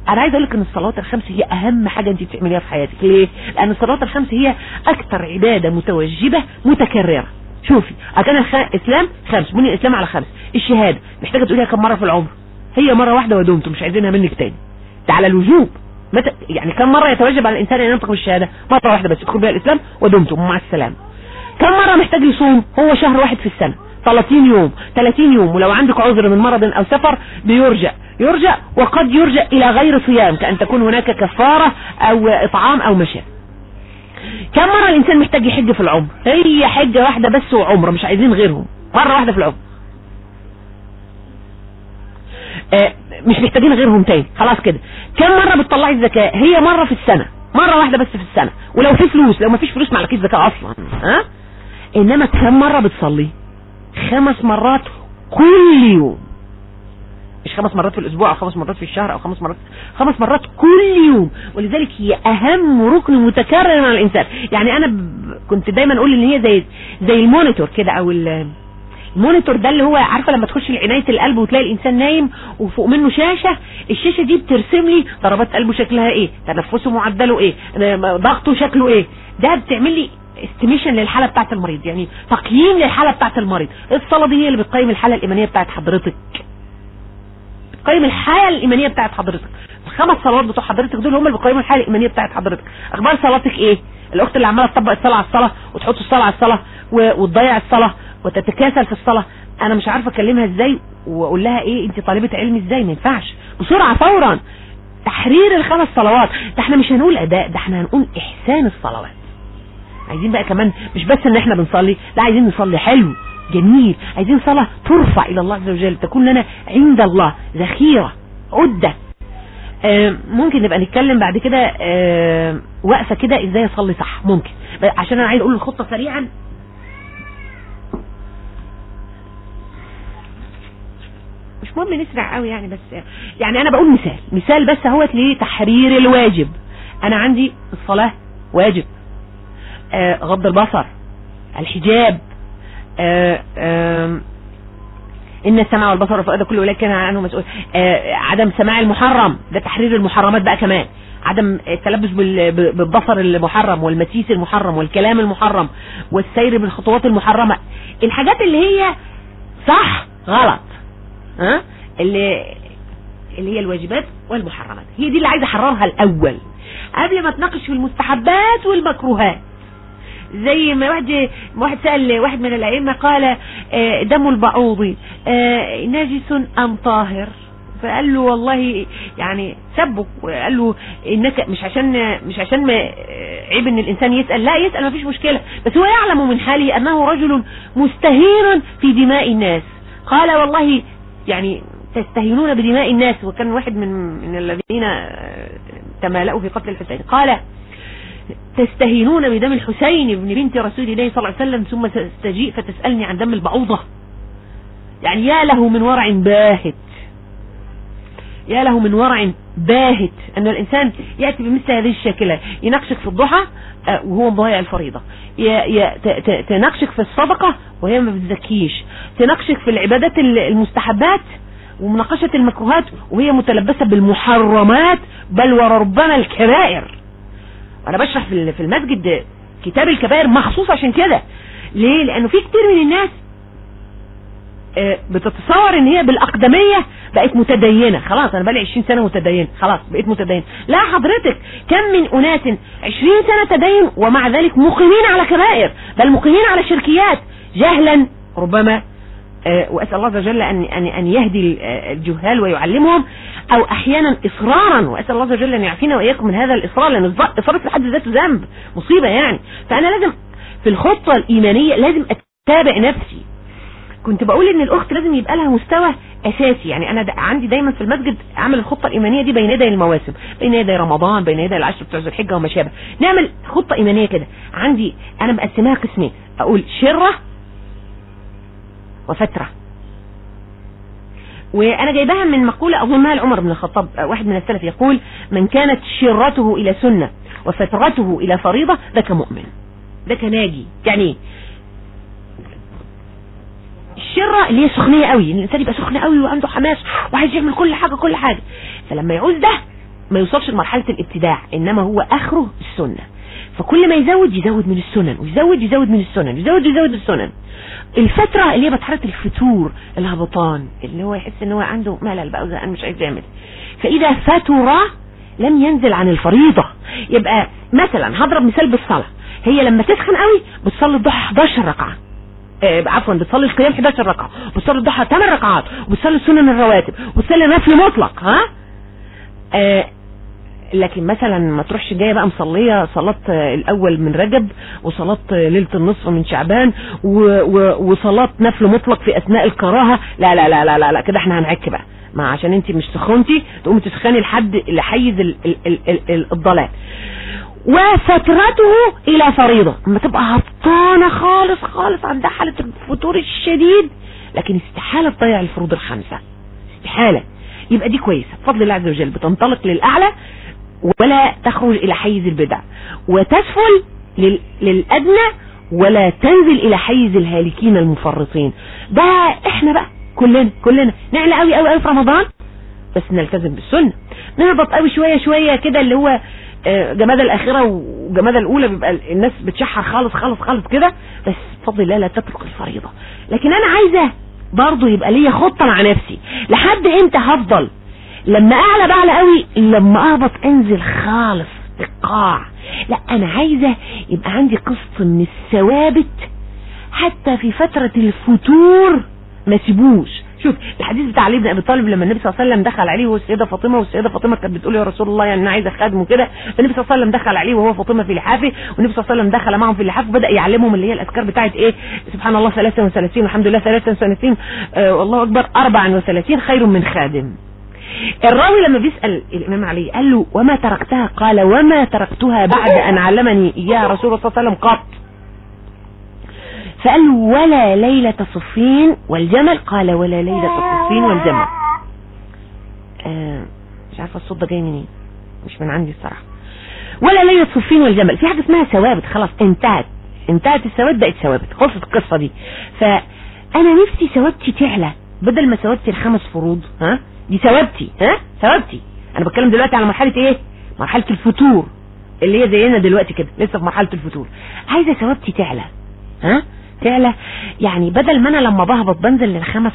S1: أنا عايز أقول لك إن الصلوات الخمس هي أهم حاجة انت بتعمليها في حياتك. ليه؟ لأن الصلوات الخمس هي أكثر عبادة متوجبة متكررة. شوفي اركان الاسلام خمس بني الإسلام على خمس. الشهادة محتاجة تقوليها كم مرة في العمر. هي مرة واحدة ودمتم مش عايزينها منك تاني. ده على الوجوب. متى يعني كم مرة يتوجب على الإنسان أن ينطق بالشهادة؟ مرة واحدة بس يدخل بها الإسلام ودمتم مع السلامة. كم مرة محتاج يصوم؟ هو شهر واحد في السنة. 30 يوم 30 يوم ولو عندك عذر من مرض أو سفر بيرجع يرجع وقد يرجع إلى غير صيام كأن تكون هناك كفارة أو إطعام أو مشاء كم مرة الإنسان محتاج يحج في العمر؟ هي حجة واحدة بس وعمرة مش عايزين غيرهم. مرة واحدة في العمر. آه مش محتاجين غيرهم تاني. خلاص كده. كم مرة بتطلعي الزكاة؟ هي مرة في السنة. مرة واحدة بس في السنة. ولو في فلوس لو ما فيش فلوس معلكيش زكاة أصلا. ها؟ إنما كم مرة بتصلي؟ خمس مرات كل يوم. مش خمس مرات في الأسبوع أو خمس مرات في الشهر أو خمس مرات خمس مرات كل يوم. ولذلك هي أهم ركن متكرر على الإنسان. يعني أنا ب... كنت دايما أقول إن هي زي زي ال monitor كده أو ال monitor ده اللي هو عارفة لما تخش لعنايه القلب وتلاقي الإنسان نايم وفوق منه شاشة الشاشة دي بترسم لي ضربات قلبه شكلها إيه تنفسه معدله إيه ضغطه شكله إيه. ده بتعمل لي estimation للحالة بتاعت المريض يعني تقييم للحالة بتاعت المريض. الصلاة دي هي اللي بتقيم الحالة الإيمانية بتاعت حضرتك. بتقيم الحالة الإيمانية بتاعت حضرتك. الخمس صلوات بتوع حضرتك دول هم اللي بيقيموا الحالة الإيمانية بتاعت حضرتك. أخبار صلاتك إيه؟ الأخت اللي عمالة تطبق الصلاة على الصلاة وتحط الصلاة على الصلاة وتضيع الصلاة وتتكاسل في الصلاة. أنا مش عارفة أكلمها إزاي وأقول لها إيه؟ انت طالبة علم إزاي؟ ما ينفعش. بسرعة فورا. تحرير الخمس صلوات. ده إحنا مش هنقول أداء ده إحنا هنقول إحسان الصلوات. عايزين بقى كمان مش بس إن إحنا بنصلي لا عايزين نصلي. حلو جميل. عايزين صلاة ترفع إلى الله عز وجل تكون لنا عند الله ذخيرة عدة. آه ممكن نبقى نتكلم بعد كده آه وقفة كده إزاي أصلي صح. ممكن. عشان أنا عايز أقول الخطة سريعا. مش مهم نسرع قوي يعني بس يعني أنا بقول مثال. مثال بس أهوت لتحرير الواجب. أنا عندي الصلاة واجب. غض البصر الحجاب آه آه إن السمع والبصر والفؤاد كل أولئك كان عنه مسؤول. آه عدم سماع المحرم ده تحرير المحرمات بقى كمان. عدم التلبس بالبصر المحرم والمسيس المحرم والكلام المحرم والسير بالخطوات المحرمة. الحاجات اللي هي صح غلط ها؟ اللي اللي هي الواجبات والمحرمات. هي دي اللي عايز أحررها الأول. قبل ما تناقش في المستحبات والمكروهات. زي ما واحد واحد سأل واحد من الأئمة قال دم البعوض نجس أم طاهر؟ فقال له والله يعني سبه وقال له إنك مش عشان مش عشان ما عيب إن الإنسان يسأل. لا يسأل ما فيش مشكلة. بس هو يعلم من حاله أنه رجل مستهين في دماء الناس. قال والله يعني تستهينون بدماء الناس. وكان واحد من من الذين تمالأوا في قتل الحسين. قال تستهينون بدم الحسين بن بنت رسول الله صلى الله عليه وسلم ثم تستجيء فتسألني عن دم البعوضة. يعني يا له من ورع باهت. يا له من ورع باهت. أن الإنسان يأتي بمثل هذه الشاكلة يناقشك في الضحى وهو مضيع الفريضة. تناقشك في الصدقة وهي ما بتزكيش. تناقشك في العبادات المستحبات ومناقشة المكروهات وهي متلبسة بالمحرمات بل وربما الكبائر. وأنا بشرح في المسجد كتاب الكبائر مخصوص عشان كده. ليه؟ لأنه في كتير من الناس بتتصور إن هي بالأقدمية بقت متدينة. خلاص أنا بقالي 20 سنة متدين. خلاص بقيت متدين. لا حضرتك كم من أناس 20 سنة تدين ومع ذلك مقيمين على كبائر بل مقيمين على شركيات. جهلا ربما وأسأل الله عز وجل ان ان أن يهدي الجهال ويعلمهم أو أحيانا إصرارا وأسأل الله عز وجل أن يعافينا وإياكم من هذا الإصرار لأن الاصرار في حد ذاته ذنب مصيبة يعني. فأنا لازم في الخطة الإيمانية لازم أتابع نفسي. كنت بقول إن الأخت لازم يبقى لها مستوى أساسي. يعني أنا دا عندي دايما في المسجد أعمل الخطة الإيمانية دي بين يدي المواسم بين يدي رمضان بين يدي العشر بتوع ذو الحجة وما شابه نعمل خطة إيمانية كده. عندي أنا مقسماها قسمين. أقول شرة وفترة. وأنا جايبها من مقولة اظنها لعمر بن الخطاب واحد من السلف يقول من كانت شرته إلى سنة وفترته إلى فريضة ذاك مؤمن. ذاك ناجي. يعني الشرة اللي هي سخنية قوي الإنسان يبقى سخن قوي وعنده حماس وعايز يعمل كل حاجة كل حاجة. فلما يعوز ده ما يوصلش لمرحلة الابتداع إنما هو أخره السنة. فكل ما يزود يزود من السنن ويزود يزود من السنن يزود يزود السنن. الفترة اللي هي بتحرك الفتور الهبطان اللي هو يحس إن هو عنده ملل بقى وزهقان مش عايز يعمل. فإذا فتر لم ينزل عن الفريضة. يبقى مثلا هضرب مثال بالصلاة. هي لما تسخن قوي بتصلي الضحى 11 ركعة. آه عفوا بتصلي القيام 11 ركعة. وبتصلي الضحى 8 ركعات. وبتصلي السنن الرواتب. وبتصلي نفل مطلق ها؟ آه لكن مثلا ما تروحش جاية بقى مصلية صلاة الأول من رجب وصلاة ليلة النصف من شعبان وصلاة نفل مطلق في أثناء الكراهة. لا لا لا لا لا, لا كده إحنا هنعك بقى. ما عشان انت مش سخنتي تقومي تسخني لحد لحيز ال ال ال ال ال الضلال. وفترته إلى فريضة. أما تبقى هبطانة خالص خالص عندها حالة الفتور الشديد. لكن استحالة تضيع الفروض الخمسة. استحالة. يبقى دي كويسة. بفضل الله عز وجل بتنطلق للأعلى. ولا تخرج إلى حيز البدع وتسفل لل... للأدنى ولا تنزل إلى حيز الهالكين المفرطين. ده إحنا بقى كلنا كلنا. نعلى قوي قوي قوي في رمضان؟ بس نلتزم بالسنة. نهبط قوي شوية شوية كده اللي هو جماد الاخره وجماد الأولى بيبقى الناس بتشحر خالص خالص خالص كده. بس بفضل الله لا تترك الفريضة. لكن أنا عايزة
S2: برضو يبقى ليا خطة مع نفسي. لحد إمتى هفضل؟ لما أعلى بعلى قوي لما أهبط أنزل خالص القاع لا أنا عايزة يبقى عندي قسط من الثوابت حتى في فترة الفتور ما سيبوش. شوف الحديث بتاع علي بن أبي طالب لما النبي صلى الله عليه وسلم دخل عليه والسيده فاطمة والسيدة فاطمة كانت بتقول يا رسول الله يعني أنا عايزة خادم وكده. فالنبي صلى الله عليه وسلم دخل عليه وهو فاطمة في لحافه والنبي صلى الله عليه وسلم دخل معهم في اللحاف وبدأ يعلمهم اللي هي الأذكار بتاعت إيه؟ سبحان الله 33 والحمد لله 33 آه والله أكبر 34 خير من خادم. الراوي لما بيسأل الإمام علي قال له وما تركتها؟ قال وما تركتها بعد أن علمني إياها رسول الله صلى الله عليه وسلم قط. فقال له ولا ليلة صفين والجمل؟ قال ولا ليلة صفين والجمل. آه مش عارفة الصوت ده جاي منين مش من عندي الصراحة. ولا ليلة صفين والجمل. في حاجة اسمها ثوابت خلاص انتهت. انتهت الثوابت بقت ثوابت. خلصت القصة دي. فأنا نفسي ثوابتي تعلى بدل ما ثوابتي الخمس فروض ها؟ دي ثوابتي ها؟ ثوابتي. أنا بتكلم دلوقتي على مرحلة إيه؟ مرحلة الفتور اللي هي زينا دلوقتي كده لسه في مرحلة الفتور. عايزة ثوابتي تعلى ها؟ تعلى. يعني بدل ما أنا لما بهبط بنزل للخمس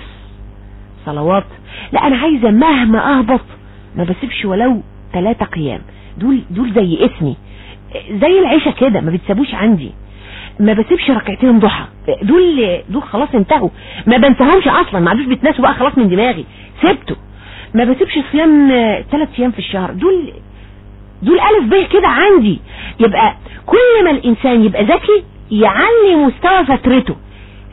S2: صلوات لا أنا عايزة مهما أهبط ما بسيبش ولو ثلاثة قيام. دول دول زي اسمي زي العيشة كده ما بتسابوش عندي. ما بسيبش ركعتين ضحى. دول دول خلاص انتهوا. ما بنساهمش أصلا. ما عادوش بيتناسوا بقى خلاص من دماغي. سبته. ما بسيبش صيام ثلاث أيام في الشهر. دول دول ألف ب كده عندي. يبقى كل ما الإنسان يبقى ذكي يعلي مستوى فترته.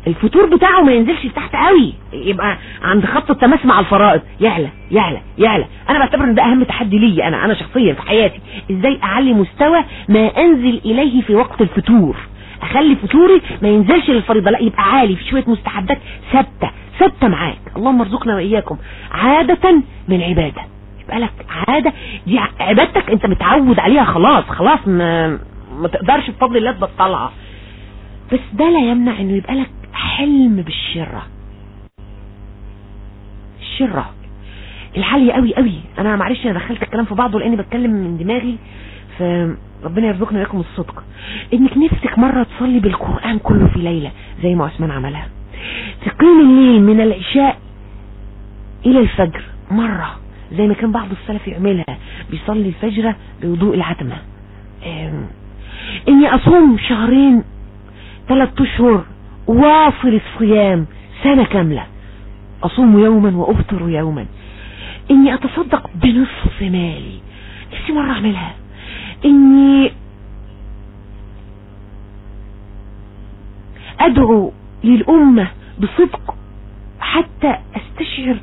S2: الفتور بتاعه ما ينزلش تحت قوي. يبقى عند خط التماس مع الفرائض. يعلى يعلى يعلى. أنا بعتبر إن ده أهم تحدي لي أنا أنا شخصيا في حياتي. إزاي أعلي مستوى ما أنزل إليه في وقت الفتور أخلي فتوري ما ينزلش للفريضة لا يبقى عالي في شوية مستحبات ثابتة. ثابته معاك. اللهم ارزقنا وإياكم عادة من عبادة. يبقى لك عادة. دي عبادتك أنت متعود عليها خلاص خلاص ما ما تقدرش بفضل الله تبطلها. بس ده لا يمنع إنه يبقى لك حلم بالشرة. الشرة. العالية قوي قوي. أنا معلش أنا دخلت الكلام في بعضه لأني بتكلم من دماغي فربنا يرزقنا وياكم الصدق. إنك نفسك مرة تصلي بالقرآن كله في ليلة زي ما عثمان عملها. تقيم الليل من العشاء إلى الفجر مرة زي ما كان بعض السلف يعملها بيصلي الفجر بوضوء العتمة. إني أصوم شهرين ثلاث أشهر واصل الصيام سنة كاملة. أصوم يوما وأفطر يوما. إني أتصدق بنصف مالي. نفسي مرة أعملها. إني أدعو للأمة بصدق حتى أستشعر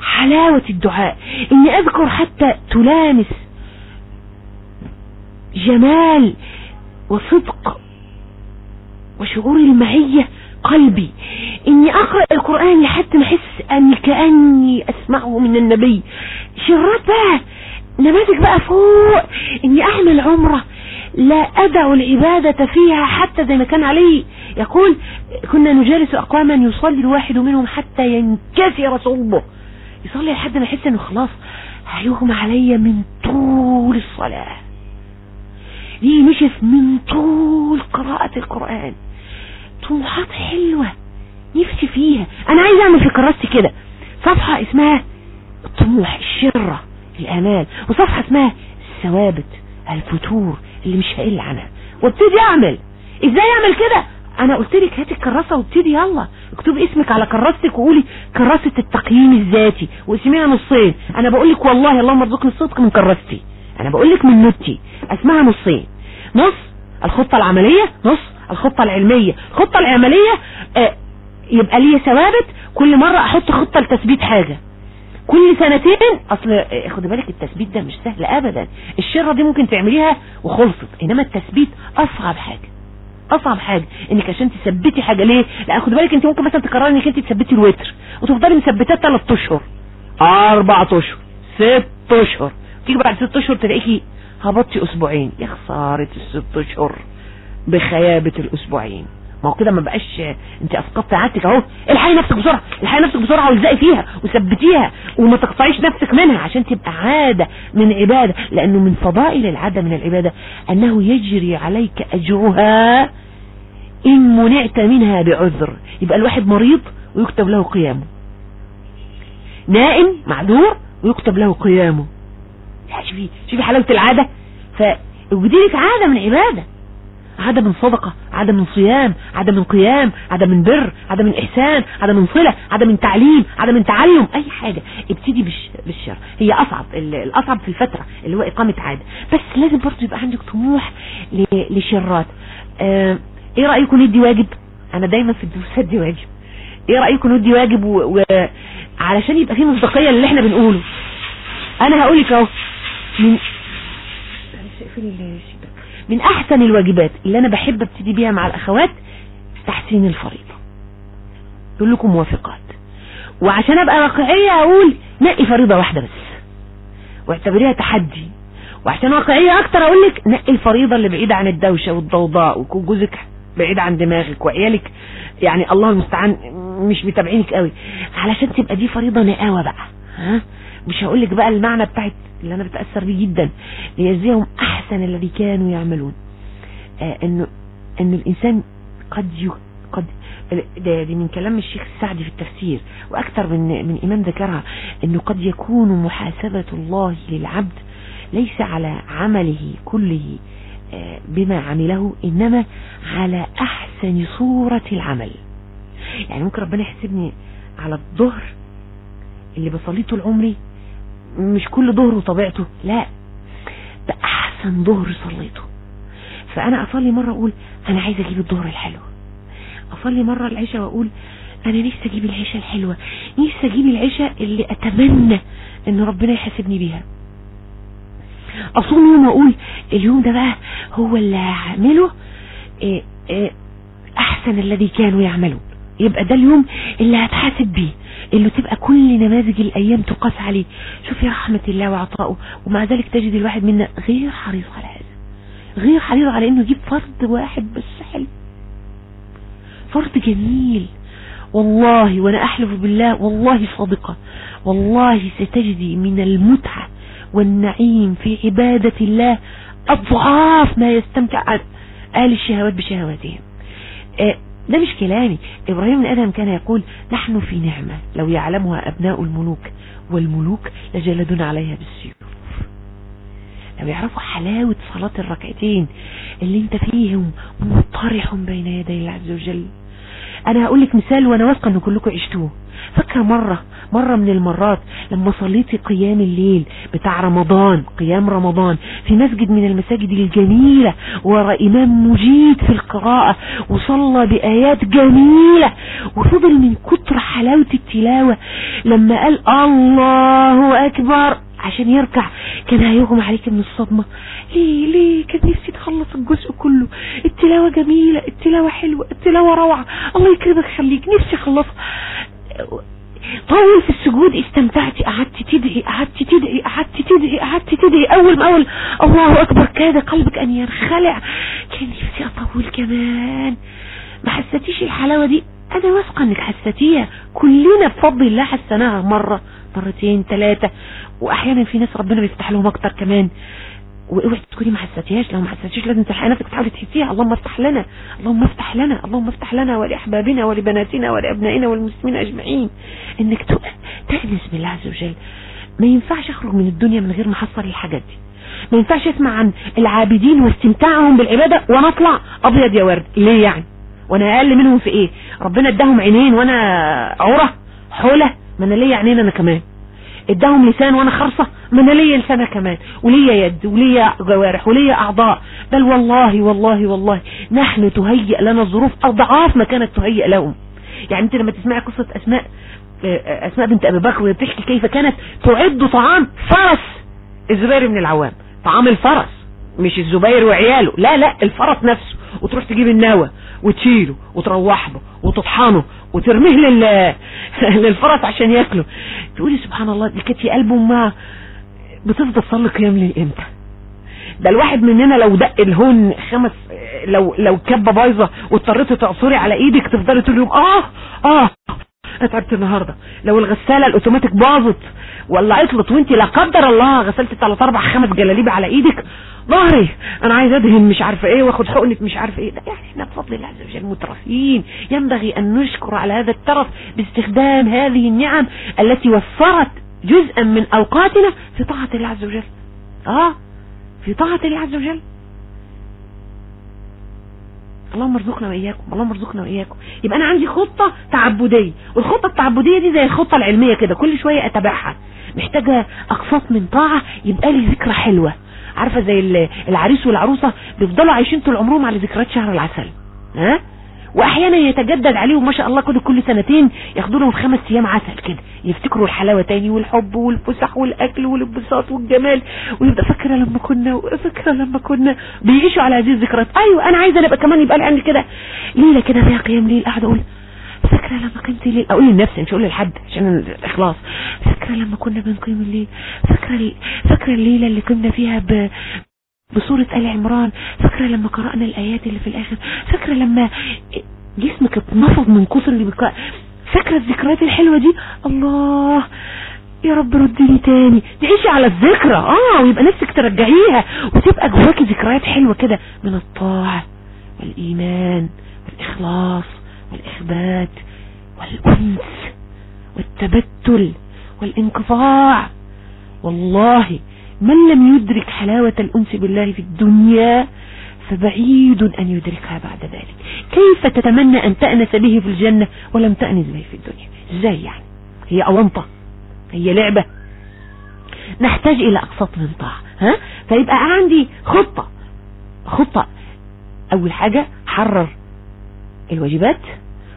S2: حلاوة الدعاء. إني أذكر حتى تلامس جمال وصدق وشعور المعية قلبي. إني أقرأ القرآن لحتى احس اني كأني أسمعه من النبي. بقى نماذج بقى فوق إني أعمل عمرة لا أدع العبادة فيها حتى زي ما كان علي. يقول كنا نجالس أقواما يصلي الواحد منهم حتى ينكسر صلبه يصلي لحد ما يحس إنه خلاص هيغمى عليا من طول الصلاة. دي نشف من طول قراءة القرآن. طموحات حلوة نفسي فيها. أنا عايز أعمل في كراستي كده. صفحة اسمها الطموح الشرة. الأمال. وصفحة اسمها الثوابت الفتور اللي مش هقل عنها. وابتدي أعمل. إزاي أعمل كده؟ أنا قلت لك هاتي الكراسة وابتدي يلا. اكتبي اسمك على كراستك وقولي كراسة التقييم الذاتي. واسميها نصين. أنا بقول لك والله اللهم ارزقني الصدق من كراستي. أنا بقول لك من نوتي اسمها نصين. نص الخطة العملية نص الخطة العلمية. الخطة العملية آه يبقى لي ثوابت. كل مرة أحط خطة لتثبيت حاجة. كل سنتين؟ أصل خد بالك التثبيت ده مش سهل ابدا. الشرة دي ممكن تعمليها وخلصت إنما التثبيت أصعب حاجة أصعب حاجة إنك عشان تثبتي حاجة. ليه؟ لأن خد بالك أنت ممكن مثلا تقرري إنك أنت تثبتي الوتر وتفضلي مثبتاه 3 أشهر. 4 أشهر 6 أشهر. تيجي بعد 6 أشهر تلاقيكي هبطتي أسبوعين. يا خسارة الست أشهر بخيابة الأسبوعين. ما هو كده ما بقاش انت اسقطت عادتك أهو. الحقي نفسك بسرعة الحقي نفسك بسرعة والزقي فيها؟ وثبتيها وما تقطعيش نفسك منها عشان تبقى عادة من عبادة. لأنه من فضائل العادة من العبادة أنه يجري عليك أجرها إن منعت منها بعذر. يبقى الواحد مريض ويكتب له قيامه. نائم معذور ويكتب له قيامه. شوفي شوفي حلاوة العادة. فوجدي لك عادة من عبادة. عادة من صدقة عادة من صيام عادة من قيام عادة من بر عادة من إحسان عادة من صلة عادة من تعليم عادة من تعلم أي حاجة. ابتدي بالشر. هي أصعب الأصعب في الفترة اللي هو إقامة عادة بس لازم برضه يبقى عندك طموح لشرات. آه إيه رأيكم ندي واجب؟ أنا دايما في الدروسات دي واجب. إيه رأيكم ندي واجب وعلشان و... يبقى في مصداقية اللي إحنا بنقوله؟ أنا هقول لك أهو. من من أحسن الواجبات اللي أنا بحب أبتدي بيها مع الأخوات تحسين الفريضة. دول لكم موافقات. وعشان أبقى واقعية أقول نقي فريضة واحدة بس. واعتبريها تحدي. وعشان واقعية أكتر أقول لك نقي الفريضة اللي بعيدة عن الدوشة والضوضاء ويكون جوزك بعيد عن دماغك وعيالك. يعني الله المستعان مش متابعينك قوي. علشان تبقى دي فريضة نقاوة بقى ها؟ مش هقول لك بقى المعنى بتاعت اللي أنا بتأثر بيه جدا ليجزيهم أحسن الذي كانوا يعملون. آه انه ان الإنسان قد يو قد ده دي من كلام الشيخ السعدي في التفسير وأكثر من من إمام ذكرها إنه قد يكون محاسبة الله للعبد ليس على عمله كله بما عمله إنما على أحسن صورة العمل. يعني ممكن ربنا يحسبني على الظهر اللي بصليه طول عمري مش كل ظهر وطبيعته لا ده أحسن ظهر صليته. فأنا أصلي مرة أقول أنا عايز أجيب الظهر الحلو. أصلي مرة العشاء وأقول أنا نفسي أجيب العشاء الحلوة نفسي أجيب العشاء اللي أتمنى إن ربنا يحاسبني بيها. أصوم يوم وأقول اليوم ده بقى هو اللي هعمله إيه إيه أحسن الذي كانوا يعملون. يبقى ده اليوم اللي هتحاسب بيه. اللي تبقى كل نماذج الأيام تقاس عليه. شوفي رحمة الله وعطائه ومع ذلك تجد الواحد منا غير حريص على هذا. غير حريص على إنه يجيب فرد واحد بس حلو. فرد جميل. والله وأنا أحلف بالله والله صادقة. والله ستجدي من المتعة والنعيم في عبادة الله أضعاف ما يستمتع آل الشهوات بشهواتهم. ده مش كلامي. إبراهيم بن آدم كان يقول نحن في نعمة لو يعلمها أبناء الملوك والملوك لجلدون عليها بالسيوف. لو يعرفوا حلاوة صلاة الركعتين اللي أنت فيهم مطرح بين يدي الله عز وجل. أنا هقول لك مثال وأنا واثقة إن كلكم عشتوه. فاكره مرة مرة من المرات لما صليتي قيام الليل بتاع رمضان قيام رمضان في مسجد من المساجد الجميلة وراء إمام مجيد في القراءة وصلى بآيات جميلة وفضل من كتر حلاوة التلاوة لما قال الله أكبر عشان يركع كان هيغمى عليك من الصدمة. ليه ليه؟ كان نفسي تخلص الجزء كله. التلاوة جميلة التلاوة حلوة التلاوة روعة. الله يكرمك خليك. نفسي أخلصها. طول في السجود استمتعتي قعدت تدعي قعدت تدعي قعدت تدعي قعدت تدعي. أول ما أول الله أكبر كاد قلبك أن ينخلع. كان نفسي أطول كمان. ما حسيتيش الحلاوة دي؟ أنا واثقة إنك حسيتيها. كلنا بفضل الله حسناها مرة مرتين ثلاثة وأحيانا في ناس ربنا بيفتح لهم أكتر كمان. واوعي تكوني ما حسيتيهاش لو ما حسيتيش لازم تلحقي نفسك تحاولي تحسيها. اللهم افتح لنا اللهم افتح لنا اللهم افتح لنا ولأحبابنا ولبناتنا ولأبنائنا والمسلمين أجمعين. إنك تأنس بالله عز وجل. ما ينفعش أخرج من الدنيا من غير ما أحصل الحاجات دي. ما ينفعش أسمع عن العابدين واستمتاعهم بالعبادة وأنا أطلع أبيض يا ورد. ليه يعني؟ وأنا أقل منهم في إيه؟ ربنا إداهم عينين وأنا عورة حولة. ما أنا ليا عينين أنا كمان. اداهم لسان وأنا خرصة ما أنا ليا لسانة كمان وليا يد وليا جوارح وليا أعضاء. بل والله والله والله نحن تهيئ لنا الظروف أضعاف ما كانت تهيئ لهم. يعني أنت لما تسمعي قصة أسماء أسماء بنت أبي بكر وهي بتحكي كيف كانت تعد طعام فرس الزبير بن العوام. طعام الفرس مش الزبير وعياله لا لا الفرس نفسه. وتروح تجيب النوى وتشيله وتروح له وتطحنه وترميه لل... للفرس عشان ياكله. تقولي سبحان الله دي كانت في قلب أمها. بتفضل تصلي قيام ليل إمتى؟ ده الواحد مننا لو دق الهون خمس لو لو كبة بايظة واضطريتي تعصري على إيدك تفضلي طول اليوم آه آه أنا تعبت النهارده. لو الغسالة الأوتوماتيك باظت ولا عطلت وانت لا قدر الله غسلت ثلاث أربع خمس جلاليب على إيدك. ظهري أنا عايز ادهن مش عارفة إيه واخد حقنة مش عارفة إيه. ده يعني إحنا بفضل الله عز وجل مترفين ينبغي أن نشكر على هذا الترف باستخدام هذه النعم التي وفرت جزءا من أوقاتنا في طاعة الله عز وجل. آه في طاعة الله عز وجل. اللهم ارزقنا وإياكم اللهم ارزقنا وإياكم. يبقى أنا عندي خطة تعبدية. والخطة التعبدية دي زي الخطة العلمية كده كل شوية أتابعها. محتاجة أقساط من طاعة يبقى لي ذكرى حلوة. عارفة زي العريس والعروسة بيفضلوا عايشين طول عمرهم على ذكريات شهر العسل. ها؟ وأحيانا يتجدد عليهم ما شاء الله كده كل سنتين ياخدوا لهم خمس أيام عسل كده. يفتكروا الحلاوة تاني والحب والفسح والأكل والانبساط والجمال. ويبقى فاكرة لما كنا فاكرة لما كنا بيعيشوا على هذه الذكريات. أيوه أنا عايزة أبقى كمان يبقى لي كده ليلة كده فيها قيام ليل. قاعدة أقول فاكرة لما كنت ليل. أقول لنفسي مش أقول لحد عشان الإخلاص. فاكرة لما كنا بنقيم الليل. فاكرة فاكرة الليلة اللي كنا فيها ب... بصورة آل عمران. فاكرة لما قرأنا الآيات اللي في الآخر؟ فاكرة لما جسمك اتنفض من كثر اللي بقى فاكرة الذكريات الحلوة دي؟ الله يا رب ردني تاني. تعيشي على الذكرى. آه ويبقى نفسك ترجعيها. وتبقى جواكي ذكريات حلوة كده. من الطاعة والإيمان والإخلاص والإخبات والأنس والتبتل والانقطاع. والله من لم يدرك حلاوة الأنس بالله في الدنيا فبعيد أن يدركها بعد ذلك. كيف تتمنى أن تأنس به في الجنة ولم تأنس به في الدنيا؟ إزاي يعني؟ هي أونطة هي لعبة. نحتاج إلى أقساط من طاعة ها؟ فيبقى عندي خطة. خطة. أول حاجة حرر الواجبات.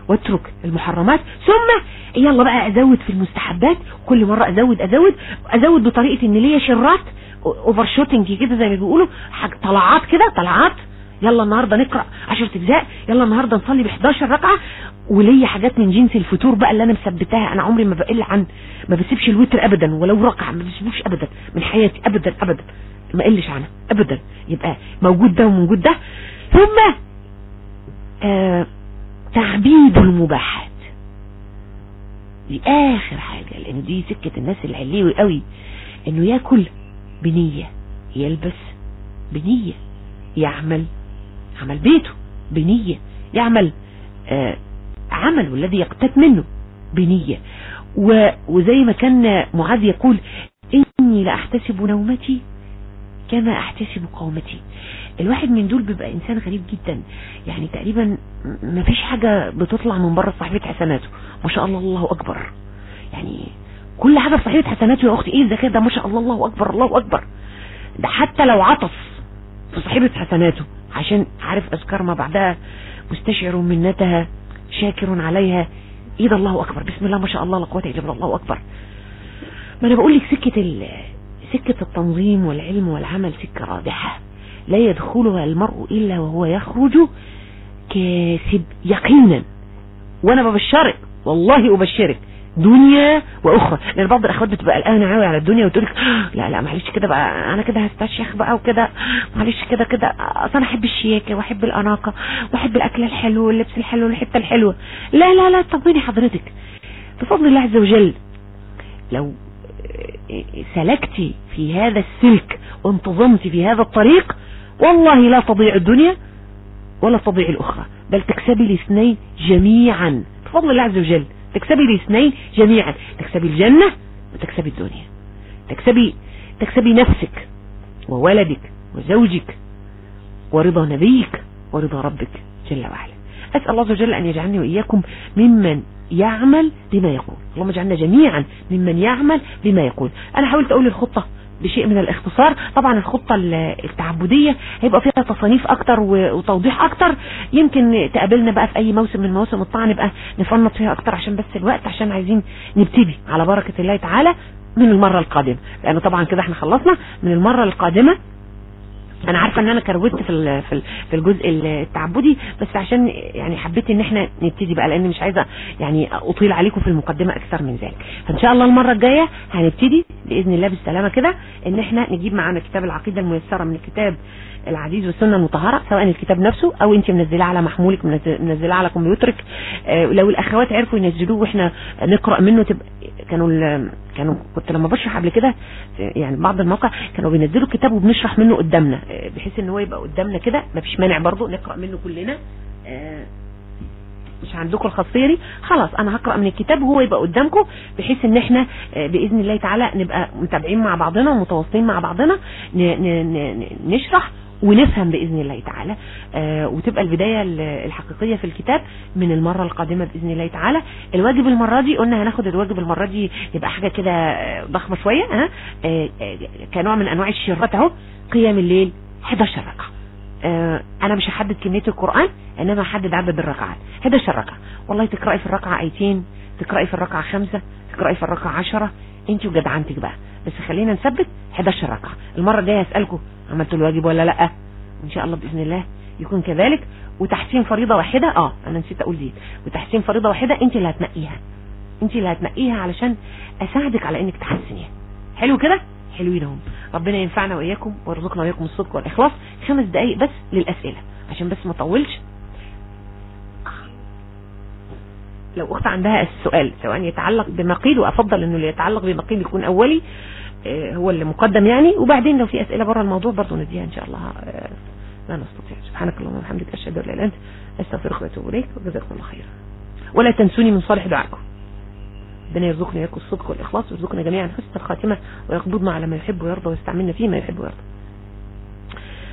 S2: واترك المحرمات. ثم يلا بقى أزود في المستحبات. كل مرة أزود أزود. أزود بطريقة إن ليا شرات overshooting كده زي ما بيقولوا. طلعات كده طلعات. يلا النهاردة نقرأ 10 أجزاء. يلا النهاردة نصلي ب 11 ركعة. وليا حاجات من جنس الفتور بقى اللي أنا مثبتاها أنا عمري ما بقل عن ما بسيبش الوتر ابدا ولو ركعة ما بسيبوش ابدا. من حياتي ابدا ابدا. ما قلش عنها ابدا. يبقى موجود ده وموجود ده. ثم آه تعبيد المباحات. دي آخر حاجة لأن دي سكة الناس العليوي قوي إنه يأكل بنية يلبس بنية يعمل عمل بيته بنية يعمل آه عمل والذي يقتات منه بنية. وزي ما كان معاذ يقول إني لأحتسب نومتي كما أحتسب قومتي. الواحد من دول بيبقى إنسان غريب جدا. يعني تقريبا ما فيش حاجة بتطلع من بره صاحبة حسناته. ما شاء الله الله أكبر. يعني كل حاجة في صحيفة حسناته يا أختي. إيه الذكاء ده؟ ما شاء الله الله أكبر الله أكبر. ده حتى لو عطف في صحيفة حسناته عشان عارف أذكار ما بعدها مستشعر منتها شاكر عليها. إيه ده؟ الله أكبر. بسم الله ما شاء الله لا قوة إلا بالله الله أكبر. ما أنا بقول لك سكة سكة التنظيم والعلم والعمل سكة رابحه لا يدخلها المرء إلا وهو يخرج كاسب يقينا. وأنا ببشرك والله أبشرك دنيا وأخرى. لأن بعض الأخوات بتبقى قلقانة قوي على الدنيا وتقول لا لا معلش كده بقى أنا كده هستشيخ بقى وكده معلش كده كده أصل أنا أحب الشياكة وأحب الأناقة وأحب الأكل الحلو واللبس الحلو والحتة الحلوة. لا لا لا طمني حضرتك بفضل الله عز وجل لو سلكتي في هذا السلك وانتظمت في هذا الطريق والله لا تضيع الدنيا ولا تضيع الأخرى بل تكسبي الاثنين جميعا. بفضل الله عز وجل تكسبي الاثنين جميعا. تكسبي الجنة وتكسبي الدنيا. تكسبي تكسبي نفسك وولدك وزوجك ورضا نبيك ورضا ربك جل وعلا. أسأل الله عز وجل أن يجعلني وإياكم ممن يعمل بما يقول. اللهم اجعلنا جميعا ممن يعمل بما يقول. أنا حاولت أقول الخطة بشيء من الاختصار. طبعا الخطة التعبدية هيبقى فيها تصانيف أكتر وتوضيح أكتر. يمكن تقابلنا بقى في أي موسم من مواسم الطاعة نبقى نفنط فيها أكتر عشان بس الوقت عشان عايزين نبتدي. على بركة الله تعالى من المرة القادمة. لأنه طبعا كده إحنا خلصنا. من المرة القادمة أنا عارفة إن أنا كروت في في الجزء التعبدي بس عشان يعني حبيت إن إحنا نبتدي بقى لأن مش عايزة يعني أطيل عليكم في المقدمة أكثر من ذلك. فإن شاء الله المرة الجاية هنبتدي بإذن الله بالسلامة كده إن إحنا نجيب معانا كتاب العقيدة الميسرة من الكتاب العزيز والسنة المطهرة سواء الكتاب نفسه أو انت منزلاه على محمولك منزلاه على كمبيوترك. آه لو الأخوات عرفوا ينزلوه وإحنا نقرأ منه تبقى كانوا كانوا كنت لما بشرح قبل كده يعني بعض المواقع كانوا بينزلوا كتاب وبنشرح منه قدامنا آه، بحيث إن هو يبقى قدامنا كده مفيش مانع برضه نقرأ منه كلنا. آه، مش عندكم الخاصية دي؟ خلاص أنا هقرأ من الكتاب وهو يبقى قدامكم بحيث إن إحنا بإذن الله تعالى نبقى متابعين مع بعضنا ومتواصلين مع بعضنا نشرح ونفهم بإذن الله تعالى. آه، وتبقى البداية ال- الحقيقية في الكتاب من المرة القادمة بإذن الله تعالى. الواجب المرة دي قلنا هناخد الواجب المرة دي يبقى حاجة كده آه، ضخمة شوية ها؟ آه، كنوع من أنواع الشرات أهو. قيام الليل 11 ركعة. آه، أنا مش هحدد كمية القرآن إنما هحدد عدد الركعات. 11 ركعة. والله تقرأي في الركعة ايتين تقرأي في الركعة خمسة تقرأي في الركعة 10 انت وجدعنتك بقى. بس خلينا نثبت 11 ركعة. المرة الجاية اسالكم عملتوا الواجب ولا لأ؟ إن شاء الله بإذن الله يكون كذلك. وتحسين فريضة واحدة آه أنا نسيت أقول دي. وتحسين فريضة واحدة أنت اللي هتنقيها. أنت اللي هتنقيها علشان أساعدك على إنك تحسنيها. حلو كده؟ حلوين اهم ربنا ينفعنا وإياكم ويرزقنا وإياكم الصدق والإخلاص. خمس دقائق بس للأسئلة. عشان بس ما اطولش لو أخت عندها السؤال سواء يتعلق بمقيل وأفضل إنه اللي يتعلق بمقيل يكون أولي هو اللي مقدم يعني. وبعدين لو في أسئلة بره الموضوع برضه نديها إن شاء الله آه، لا نستطيع. سبحانك اللهم وبحمدك أشهد أن لا إله إلا أنت أستغفرك وأتوب إليك وجزاكم الله خيرا. ولا تنسوني من صالح دعائكم. ربنا يرزقنا اياكم الصدق والإخلاص ويرزقنا جميعا حسن الخاتمة ويقبضنا على ما يحب ويرضى ويستعملنا فيما يحب ويرضى.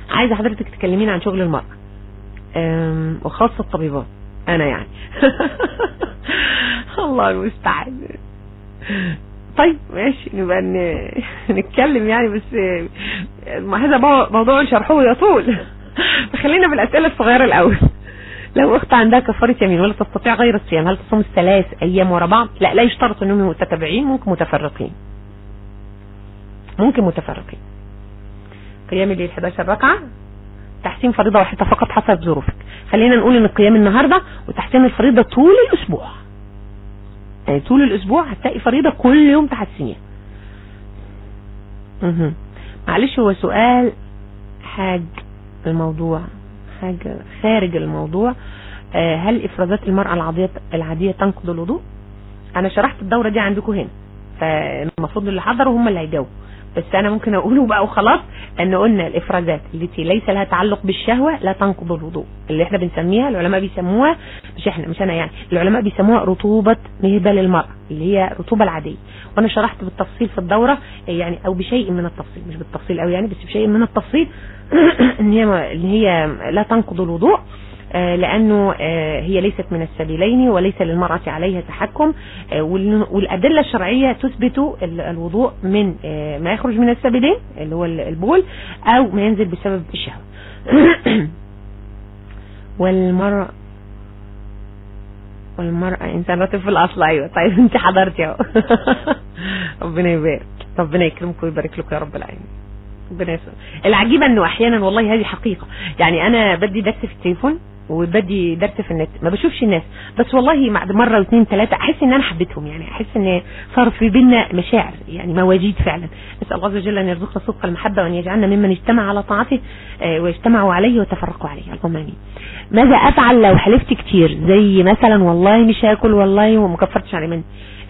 S2: عايزة حضرتك تكلمينا عن شغل المرأة. أم، وخاصة الطبيبات. أنا يعني. الله المستعان. طيب ماشي نبقى نتكلم يعني بس هذا مو- موضوع شرحه يطول خلينا بالأسئلة الصغيرة الأول. لو أخت عندها كفاره يمين ولا تستطيع غير الصيام هل تصوم الثلاث أيام ورا بعض؟ لا لا يشترط أنهم متتابعين ممكن متفرقين. ممكن متفرقين. قيام الليل 11 ركعة. تحسين فريضة واحدة فقط حسب ظروفك. خلينا نقول إن القيام النهارده وتحسين الفريضة طول الأسبوع. يعني طول الأسبوع هتلاقي فريضة كل يوم تحسينها مهم. معلش هو سؤال حاج الموضوع حاجة خارج الموضوع. آه، هل إفرازات المرأة العادية العادية تنقض الوضوء؟ أنا شرحت الدورة دي عندكم هنا فالمفروض اللي حضروا هم اللي هيجاوبوا. بس أنا ممكن أقوله بقى وخلاص إن قلنا الإفرازات التي ليس لها تعلق بالشهوة لا تنقض الوضوء اللي إحنا بنسميها العلماء بيسموها مش إحنا مش أنا يعني العلماء بيسموها رطوبة مهبة للمرأة اللي هي الرطوبة العادية. وأنا شرحت بالتفصيل في الدورة يعني أو بشيء من التفصيل مش بالتفصيل قوي يعني بس بشيء من التفصيل إن هي إن هي لا تنقض الوضوء. لأنه آه، هي ليست من السبيلين وليس للمرأة عليها تحكم. آه، وال- والأدلة الشرعية تثبت ال- الوضوء من آه، ما يخرج من السبيلين اللي هو ال- البول أو ما ينزل بسبب الشهوة. والمرأة والمرأة إنسان في الأصل. أيوة. طيب أنت حضرتي أهو. ربنا يبارك. ربنا يكرمك ويبارك لك يا رب العالمين. ربنا يسلمك. العجيبة إنه أحيانا والله هذه حقيقة. يعني أنا بدي درس في التليفون وبدي درس في النت. ما بشوفش الناس. بس والله بعد مرة واثنين ثلاثة أحس إن أنا حبيتهم يعني. أحس إن صار في بينا مشاعر يعني مواجيد فعلا. نسأل الله عز وجل أن يرزقنا صدق المحبة وأن يجعلنا ممن اجتمع على طاعته آه، واجتمعوا عليه وتفرقوا عليه. اللهم آمين. ماذا أفعل لو حلفت كتير؟ زي مثلا والله مش هاكل والله وما كفرتش على من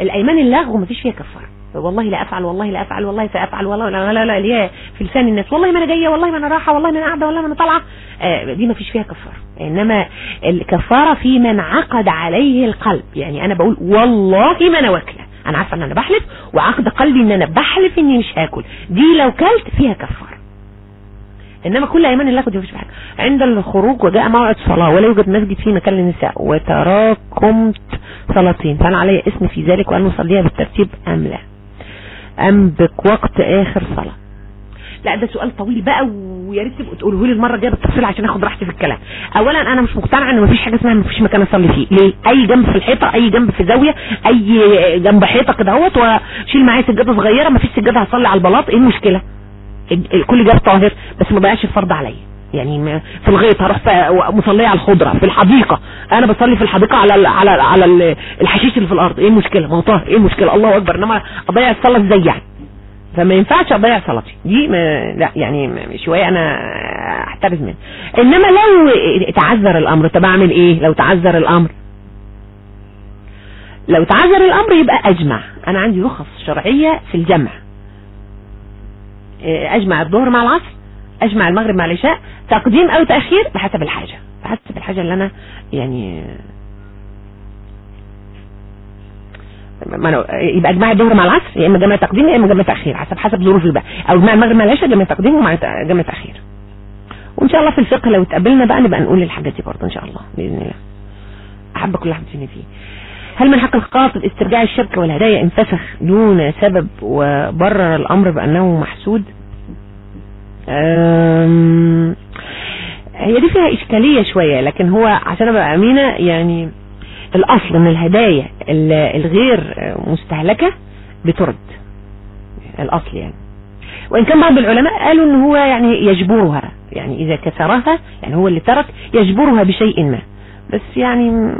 S2: الأيمان اللغو ما فيش فيها كفارة. والله لا أفعل والله لا أفعل والله سافعل والله لا لا لا اللي في لسان الناس. والله ما أنا جاية والله ما أنا رايحه والله ما أنا قاعدة والله ما أنا طالعة. آه، دي ما فيش فيها كفارة. إنما الكفارة في من عقد عليه القلب. يعني أنا بقول والله ما أنا واكلة. أنا عارفة إن أنا بحلف وعقد قلبي إن أنا بحلف إني مش هاكل. دي لو كلت فيها كفارة. إنما كل أيمان الله قد مفيش حاجة. عند الخروج وجاء موعد صلاة ولا يوجد مسجد فيه مكان للنساء. وتراكمت صلاتين فأنا علي اسم في ذلك وان أصليها بالترتيب أم لا. أم بوقت آخر صلاة. لا ده سؤال طويل بقى ويا ريت تبقوا تقولوه لي المرة الجاية بالتفصيل عشان آخد راحتي في الكلام. اولا أنا مش مقتنعه إن مفيش حاجة اسمها مفيش مكان أصلي فيه. ليه؟ أي جنب في الحيطة أي جنب في زاوية أي جنب حيطة كده أهوت واشيل معايا سجادة صغيرة مفيش سجادة هصلي على البلاط إيه المشكلة؟ ال- الكل جاب طاهر بس ما بقاش الفرض عليا. يعني في الغيط هروح مصلية على الخضرة في الحديقة. أنا بصلي في الحديقة على على على ال- الحشيش اللي في الأرض. إيه المشكلة؟ ما هو طاهر. إيه المشكلة؟ الله أكبر. إنما أضيع الصلاة إزاي يعني؟ فما ينفعش أضيع صلاتي. دي ما لا يعني شوية أنا أحترز منها. إنما لو تعذر الأمر طب أعمل إيه؟ لو تعذر الأمر. لو تعذر الأمر يبقى أجمع. أنا عندي رخص شرعية في الجمع. إيه، أجمع الظهر مع العصر. أجمع المغرب مع العشاء تقديم أو تأخير بحسب الحاجة بحسب الحاجة اللي أنا يعني ما يبقى أجمع الظهر مع العصر يا إما جمع تقديم يا إما جمع تأخير حسب حسب ظروفي بقى أو اجمع المغرب مع العشاء جمع تقديم ومع جمع تأخير. وإن شاء الله في الفقه لو اتقابلنا بقى نبقى نقول الحاجات دي برضه إن شاء الله بإذن الله. أحب كل واحد فينا فيه. هل من حق الخاطب استرجاع الشبكة والهدايا إن فسخ دون سبب وبرر الأمر بأنه محسود. هي دي فيها إشكالية شوية لكن هو عشان أبقى أمينة يعني الأصل ان الهدايا الغير مستهلكة بترد الأصل يعني. وإن كان بعض العلماء قالوا إن هو يعني يجبرها يعني إذا كسرها يعني هو اللي ترك يجبرها بشيء ما. بس يعني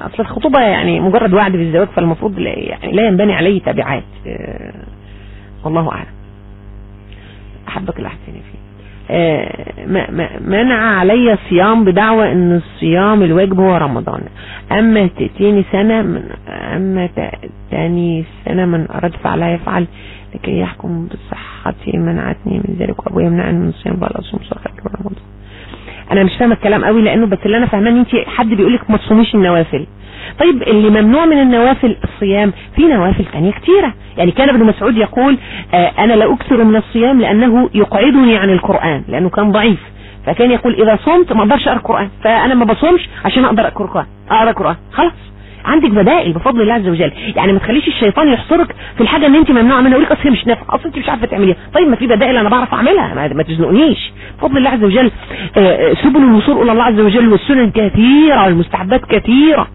S2: أصل الخطوبة يعني مجرد وعد بالزواج فالمفروض يعني لا ينبني عليه تبعات آه، والله أعلم. أحبك الاحسن فيه. آه، منع علي صيام بدعوى إن الصيام الواجب هو رمضان. أما تأتيني سنة من أما تأتيني سنة من أراد فعلها يفعل لكي يحكم بصحتي منعتني من ذلك وابويا يمنعني من الصيام بقى أصوم صخر رمضان أنا مش فاهمة الكلام قوي لأنه بس اللي أنا فاهماه إن أنت حد بيقول لك ما تصوميش النوافل. طيب اللي ممنوع من النوافل الصيام في نوافل ثانية كتيرة. يعني كان ابن مسعود يقول آه أنا لا أكثر من الصيام لأنه يقعدني عن القرآن لأنه كان ضعيف. فكان يقول إذا صمت ما أقدرش أقرأ القرآن فأنا ما بصومش عشان أقدر أقرأ القرآن. أقرأ القرآن. خلاص. عندك بدائل بفضل الله عز وجل. يعني ما تخليش الشيطان يحصرك في الحاجة إن أنت ممنوعة منها يقول لك أصل مش نافع. أصل أنت مش عارفة تعمليها. طيب ما في بدائل أنا بعرف أعملها. ما, ما تزنقنيش. بفضل الله عز وجل آه، آه، سبل الوصول إلى الله عز وجل والسنن كثيرة والمستحبات كثيرة.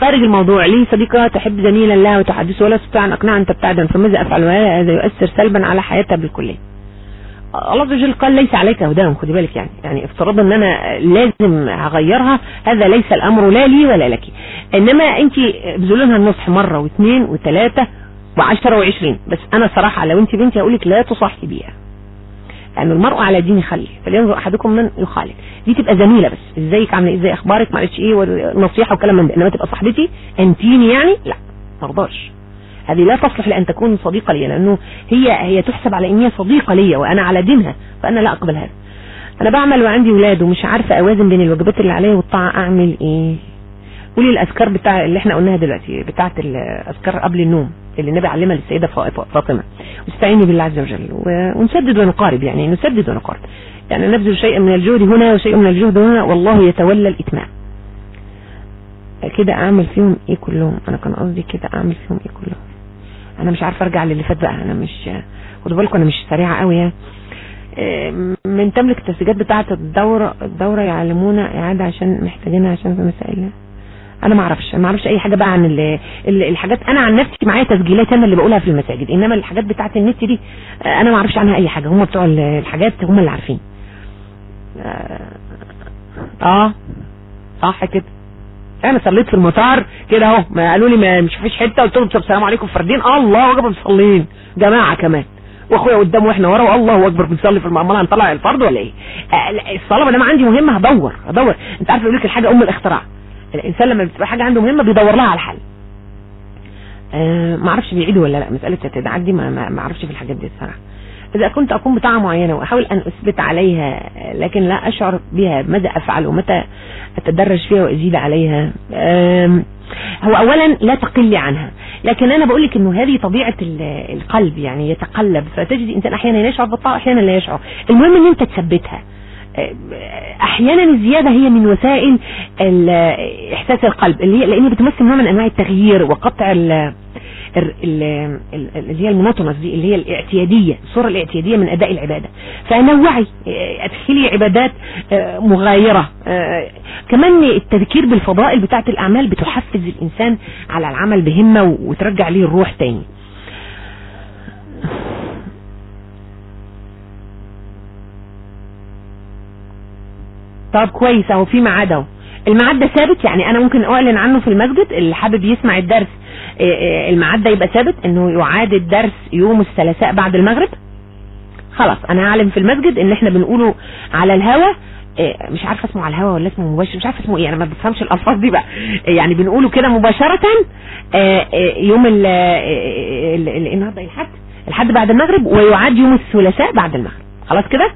S2: خارج الموضوع. لي صديقة تحب زميلا لها وتحدثه ولا تستطيع أن أقنعها أن تبتعدا فماذا أفعل؟ وهذا يؤثر سلبا على حياتها بالكلية. الله عز وجل قال ليس عليك هداهم خدي بالك يعني. يعني افترض إن أنا لازم اغيرها هذا ليس الأمر لا لي ولا لك. إنما أنت بذلونها النصح مرة واثنين وثلاثة وعشرة وعشرين. بس أنا صراحة لو أنت بنتي أقول لك لا تصاحبيها. لأن المرء على دين خلي فلينظر أحدكم من يخالف دي تبقى زميلة بس. ازيك عاملة إزاي أخبارك؟ معلش إيه ونصيحة وكلام من إنما تبقى صاحبتي أنتيني يعني؟ لا مرضاش هذه لا تصلح لأن تكون صديقة لي لأنه هي هي تحسب على أن هي صديقة لي وأنا على دينها فأنا لا أقبل هذا. أنا بعمل وعندي ولاد ومش عارفة أوازن بين الواجبات اللي عليا والطاعة أعمل إيه. قولي الأذكار بتاع اللي إحنا قلناها دلوقتي بتاعة الأذكار قبل النوم اللي النبي علمها للسيدة فاطمة. واستعيني بالله عز وجل ونسدد ونقارب يعني نسدد ونقارب. يعني نبذل شيء من الجهد هنا وشيء من الجهد هنا والله يتولى الإتمام. كده أعمل فيهم إيه كلهم؟ أنا كان قصدي كده أعمل فيهم إيه كلهم؟ أنا مش عارفة أرجع للي فات بقى أنا مش خدوا بالكم أنا مش سريعة قوي يعني. آه، من تملك التسجيلات بتاعة الدورة الدورة يعلمونا إعادة عشان محتاجينها عشان في مسائل أنا ما أعرفش ما أعرفش أي حاجة بقى عن ال ال الحاجات. أنا عن نفسي معايا تسجيلات أنا اللي بقولها في المساجد إنما الحاجات بتاعة النت دي آه، أنا ما أعرفش عنها أي حاجة. هم بتوع الحاجات هم اللي عارفين. آه, آه، صح كده. أنا صليت في المطار كده أهو ما قالوا لي ما مش فيش حتة. قلت لهم السلام عليكم فردين. الله أكبر مصلين. جماعة كمان. وأخويا قدام وإحنا ورا والله أكبر بنصلي في المعمله هنطلع الفرض ولا إيه؟ آه، الصلاة ما دام عندي مهمة هدور هدور. أنت عارف يقول لك الحاجة أم الاختراع. الإنسان لما بتبقى حاجة عنده مهمة بيدور لها على الحل. أه ما أعرفش بيعيدوا ولا لأ. مسألة تعدي ما ما أعرفش في الحاجات دي الصراحة. إذا كنت أقوم بطاعة معينة وأحاول أن أثبت عليها لكن لا أشعر بها ماذا أفعل ومتى أتدرج فيها وأزيد عليها؟ هو أولا لا تقل عنها. لكن أنا بقول لك أنه هذه طبيعة القلب يعني يتقلب. فتجد إنسان أحيانا يشعر بالطاعة أحيانا لا يشعر. المهم أن أنت تثبتها. أحيانا الزيادة هي من وسائل إحساس القلب اللي هي لأن بتمثل نوع من أنواع التغيير وقطع اللي هي المناطمة دي اللي هي الاعتيادية الصورة الاعتيادية من أداء العبادة. فنوعي أدخلي عبادات آه، مغايرة. آه، كمان التذكير بالفضائل بتاعت الأعمال بتحفز الإنسان على العمل بهمة وترجع ليه الروح تاني. طب كويس اهو في ميعاد اهو. الميعاد ده ثابت؟ يعني أنا ممكن أعلن عنه في المسجد؟ اللي حابب يسمع الدرس. آه، آه، الميعاد ده يبقى ثابت؟ إنه يعاد الدرس يوم الثلاثاء بعد المغرب؟ خلاص أنا هعلم في المسجد إن إحنا بنقوله على الهوا. آه، مش عارفة اسمه على الهوا ولا اسمه مباشر مش عارفة اسمه إيه أنا ما بفهمش الألفاظ دي بقى. يعني بنقوله كده مباشرة. يوم ال ال- ال- النهارده الحد الحد بعد المغرب ويعاد يوم الثلاثاء بعد المغرب. خلاص كده؟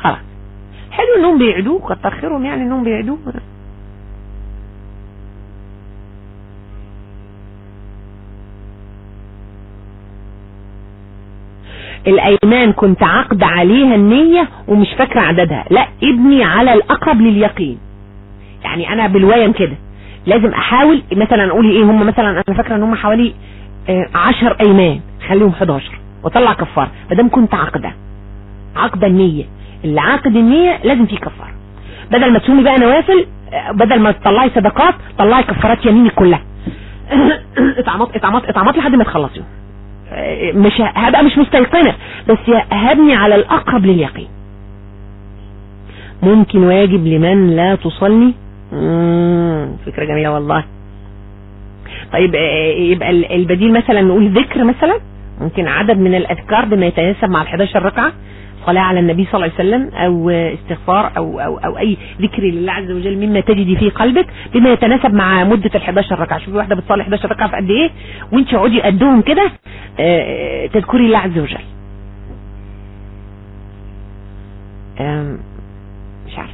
S2: خلاص. حلو إنهم بيعدوه كتر خيرهم يعني إنهم بيعدوه الأيمان كنت عقد عليها النية ومش فاكرة عددها. لا ابني على الأقرب لليقين. يعني أنا بالويم كده. لازم أحاول مثلا أقول إيه هم مثلا أنا فاكرة إن هم حوالي آه، عشر أيمان خليهم 11 وأطلع كفارة. مادام كنت عقدة عقد النية اللي عاقد النية لازم فيه كفارة. بدل ما تصومي بقى نوافل آه، بدل ما تطلعي صدقات طلعي كفارات يمينك كلها. اطعامات اطعامات اطعامات لحد ما تخلصي. آه، مش هبقى مش مستيقنة بس هبني على الأقرب لليقين. ممكن واجب لمن لا تصلي؟ فكرة جميلة والله. طيب آه، يبقى ال- البديل مثلا نقول ذكر مثلا؟ ممكن عدد من الأذكار بما يتناسب مع ال 11 ركعة؟ صلاة على النبي صلى الله عليه وسلم أو استغفار أو, أو, أو أي ذكر لله عز وجل مما تجدي في قلبك بما يتناسب مع مدة ال 11 ركعة. شوفي واحدة بتصلي 11 ركعة في قد إيه؟ وانت اقعدي قدهم كده آه، تذكري الله عز وجل. مش عارفة.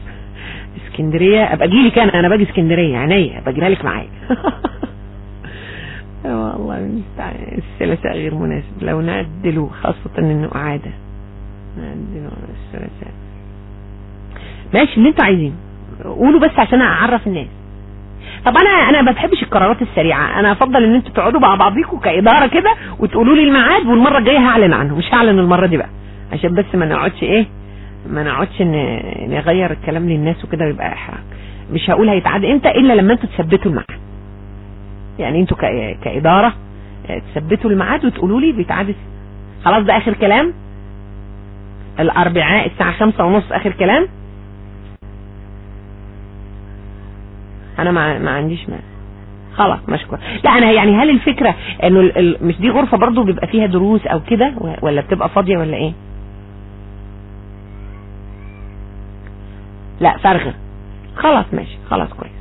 S2: اسكندرية أبقى أجي لك أنا أنا باجي اسكندرية عينيا اجيبها لك معايا. والله المستعان الثلاثاء غير مناسب. لو نعدله خاصة إنه الثلاثاء ماشي اللي أنتوا عايزينه. قولوا بس عشان أعرف الناس. طب أنا أنا ما بحبش القرارات السريعة. أنا أفضل إن أنتوا تقعدوا مع بعضيكم كإدارة كده وتقولوا لي الميعاد والمرة الجاية هعلن عنه. مش هعلن المرة دي بقى. عشان بس ما نقعدش إيه ما نقعدش نغير الكلام للناس وكده ويبقى احراج مش هقول هيتعاد. إمتى؟ إلا لما أنتوا تثبتوا الميعاد. يعني أنتوا كإدارة آه، تثبتوا الميعاد وتقولوا لي بيتعاد خلاص ده آخر كلام. الأربعاء الساعة خمسة ونص آخر كلام. أنا ما, ما عنديش مانع خلاص مشكور لا أنا يعني هل الفكرة إنه ال- مش دي غرفة برضو بيبقى فيها دروس أو كده ولا بتبقى فاضية ولا إيه؟ لا فارغة. خلاص ماشي. خلاص كويس.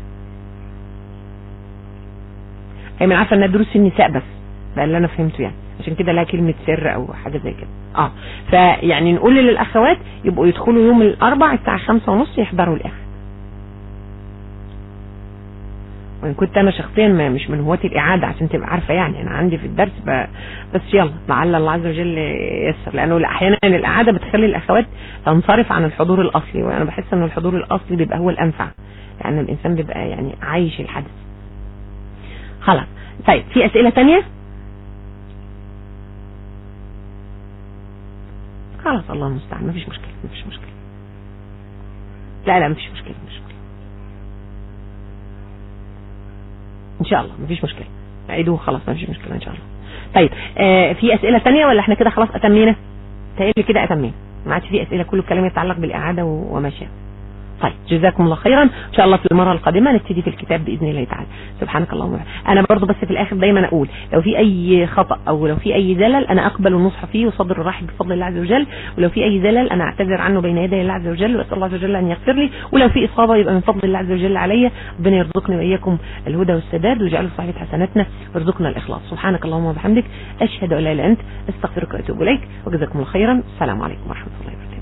S2: هي من عارفة إنها دروس النساء بس ده اللي أنا فهمته يعني. عشان كده لها كلمة سر أو حاجة زي كده. آه. فيعني نقول للأخوات يبقوا يدخلوا يوم الأربع الساعة خمسة ونص يحضروا الآخر وإن كنت أنا شخصيا ما مش من هواة الإعادة عشان تبقى عارفة يعني. أنا عندي في الدرس ب... بس يلا لعل الله عز وجل ييسر. لأنه أحيانا الإعادة بتخلي الأخوات تنصرف عن الحضور الأصلي. وأنا بحس إن الحضور الأصلي بيبقى هو الأنفع. لأن الإنسان بيبقى يعني عايش الحدث. خلاص. طيب في أسئلة تانية؟ خلاص الله المستعان مفيش مشكلة مفيش مشكلة. لا لا مفيش مشكلة مفيش مشكلة. إن شاء الله مفيش مشكلة. عيدوه خلاص مفيش مشكلة إن شاء الله. طيب آه في أسئلة تانية ولا إحنا كده خلاص أتمينا؟ تقريبا كده أتمينا. ما عادش في أسئلة كل الكلام يتعلق بالإعادة وماشية. طيب جزاكم الله خيرا. إن شاء الله في المرة القادمة نبتدي في الكتاب بإذن الله تعالى. سبحانك اللهم. أنا برضو بس في الآخر دايما أقول لو في أي خطأ أو لو في أي زلل أنا أقبل النصح فيه وصدر الرحب بفضل الله عز وجل. ولو في أي زلل أنا أعتذر عنه بين يدي الله عز وجل وأسأل الله عز وجل أن يغفر لي. ولو في إصابة يبقى من فضل الله عز وجل علي. ربنا يرزقني وإياكم الهدى والسداد ويجعله صحيفه حسناتنا ويرزقنا الإخلاص. سبحانك اللهم وبحمدك. أشهد أن لا إله إلا أنت. أستغفرك وأتوب إليك. وجزاكم الله خيرا. السلام عليكم ورحمة الله وبركاته.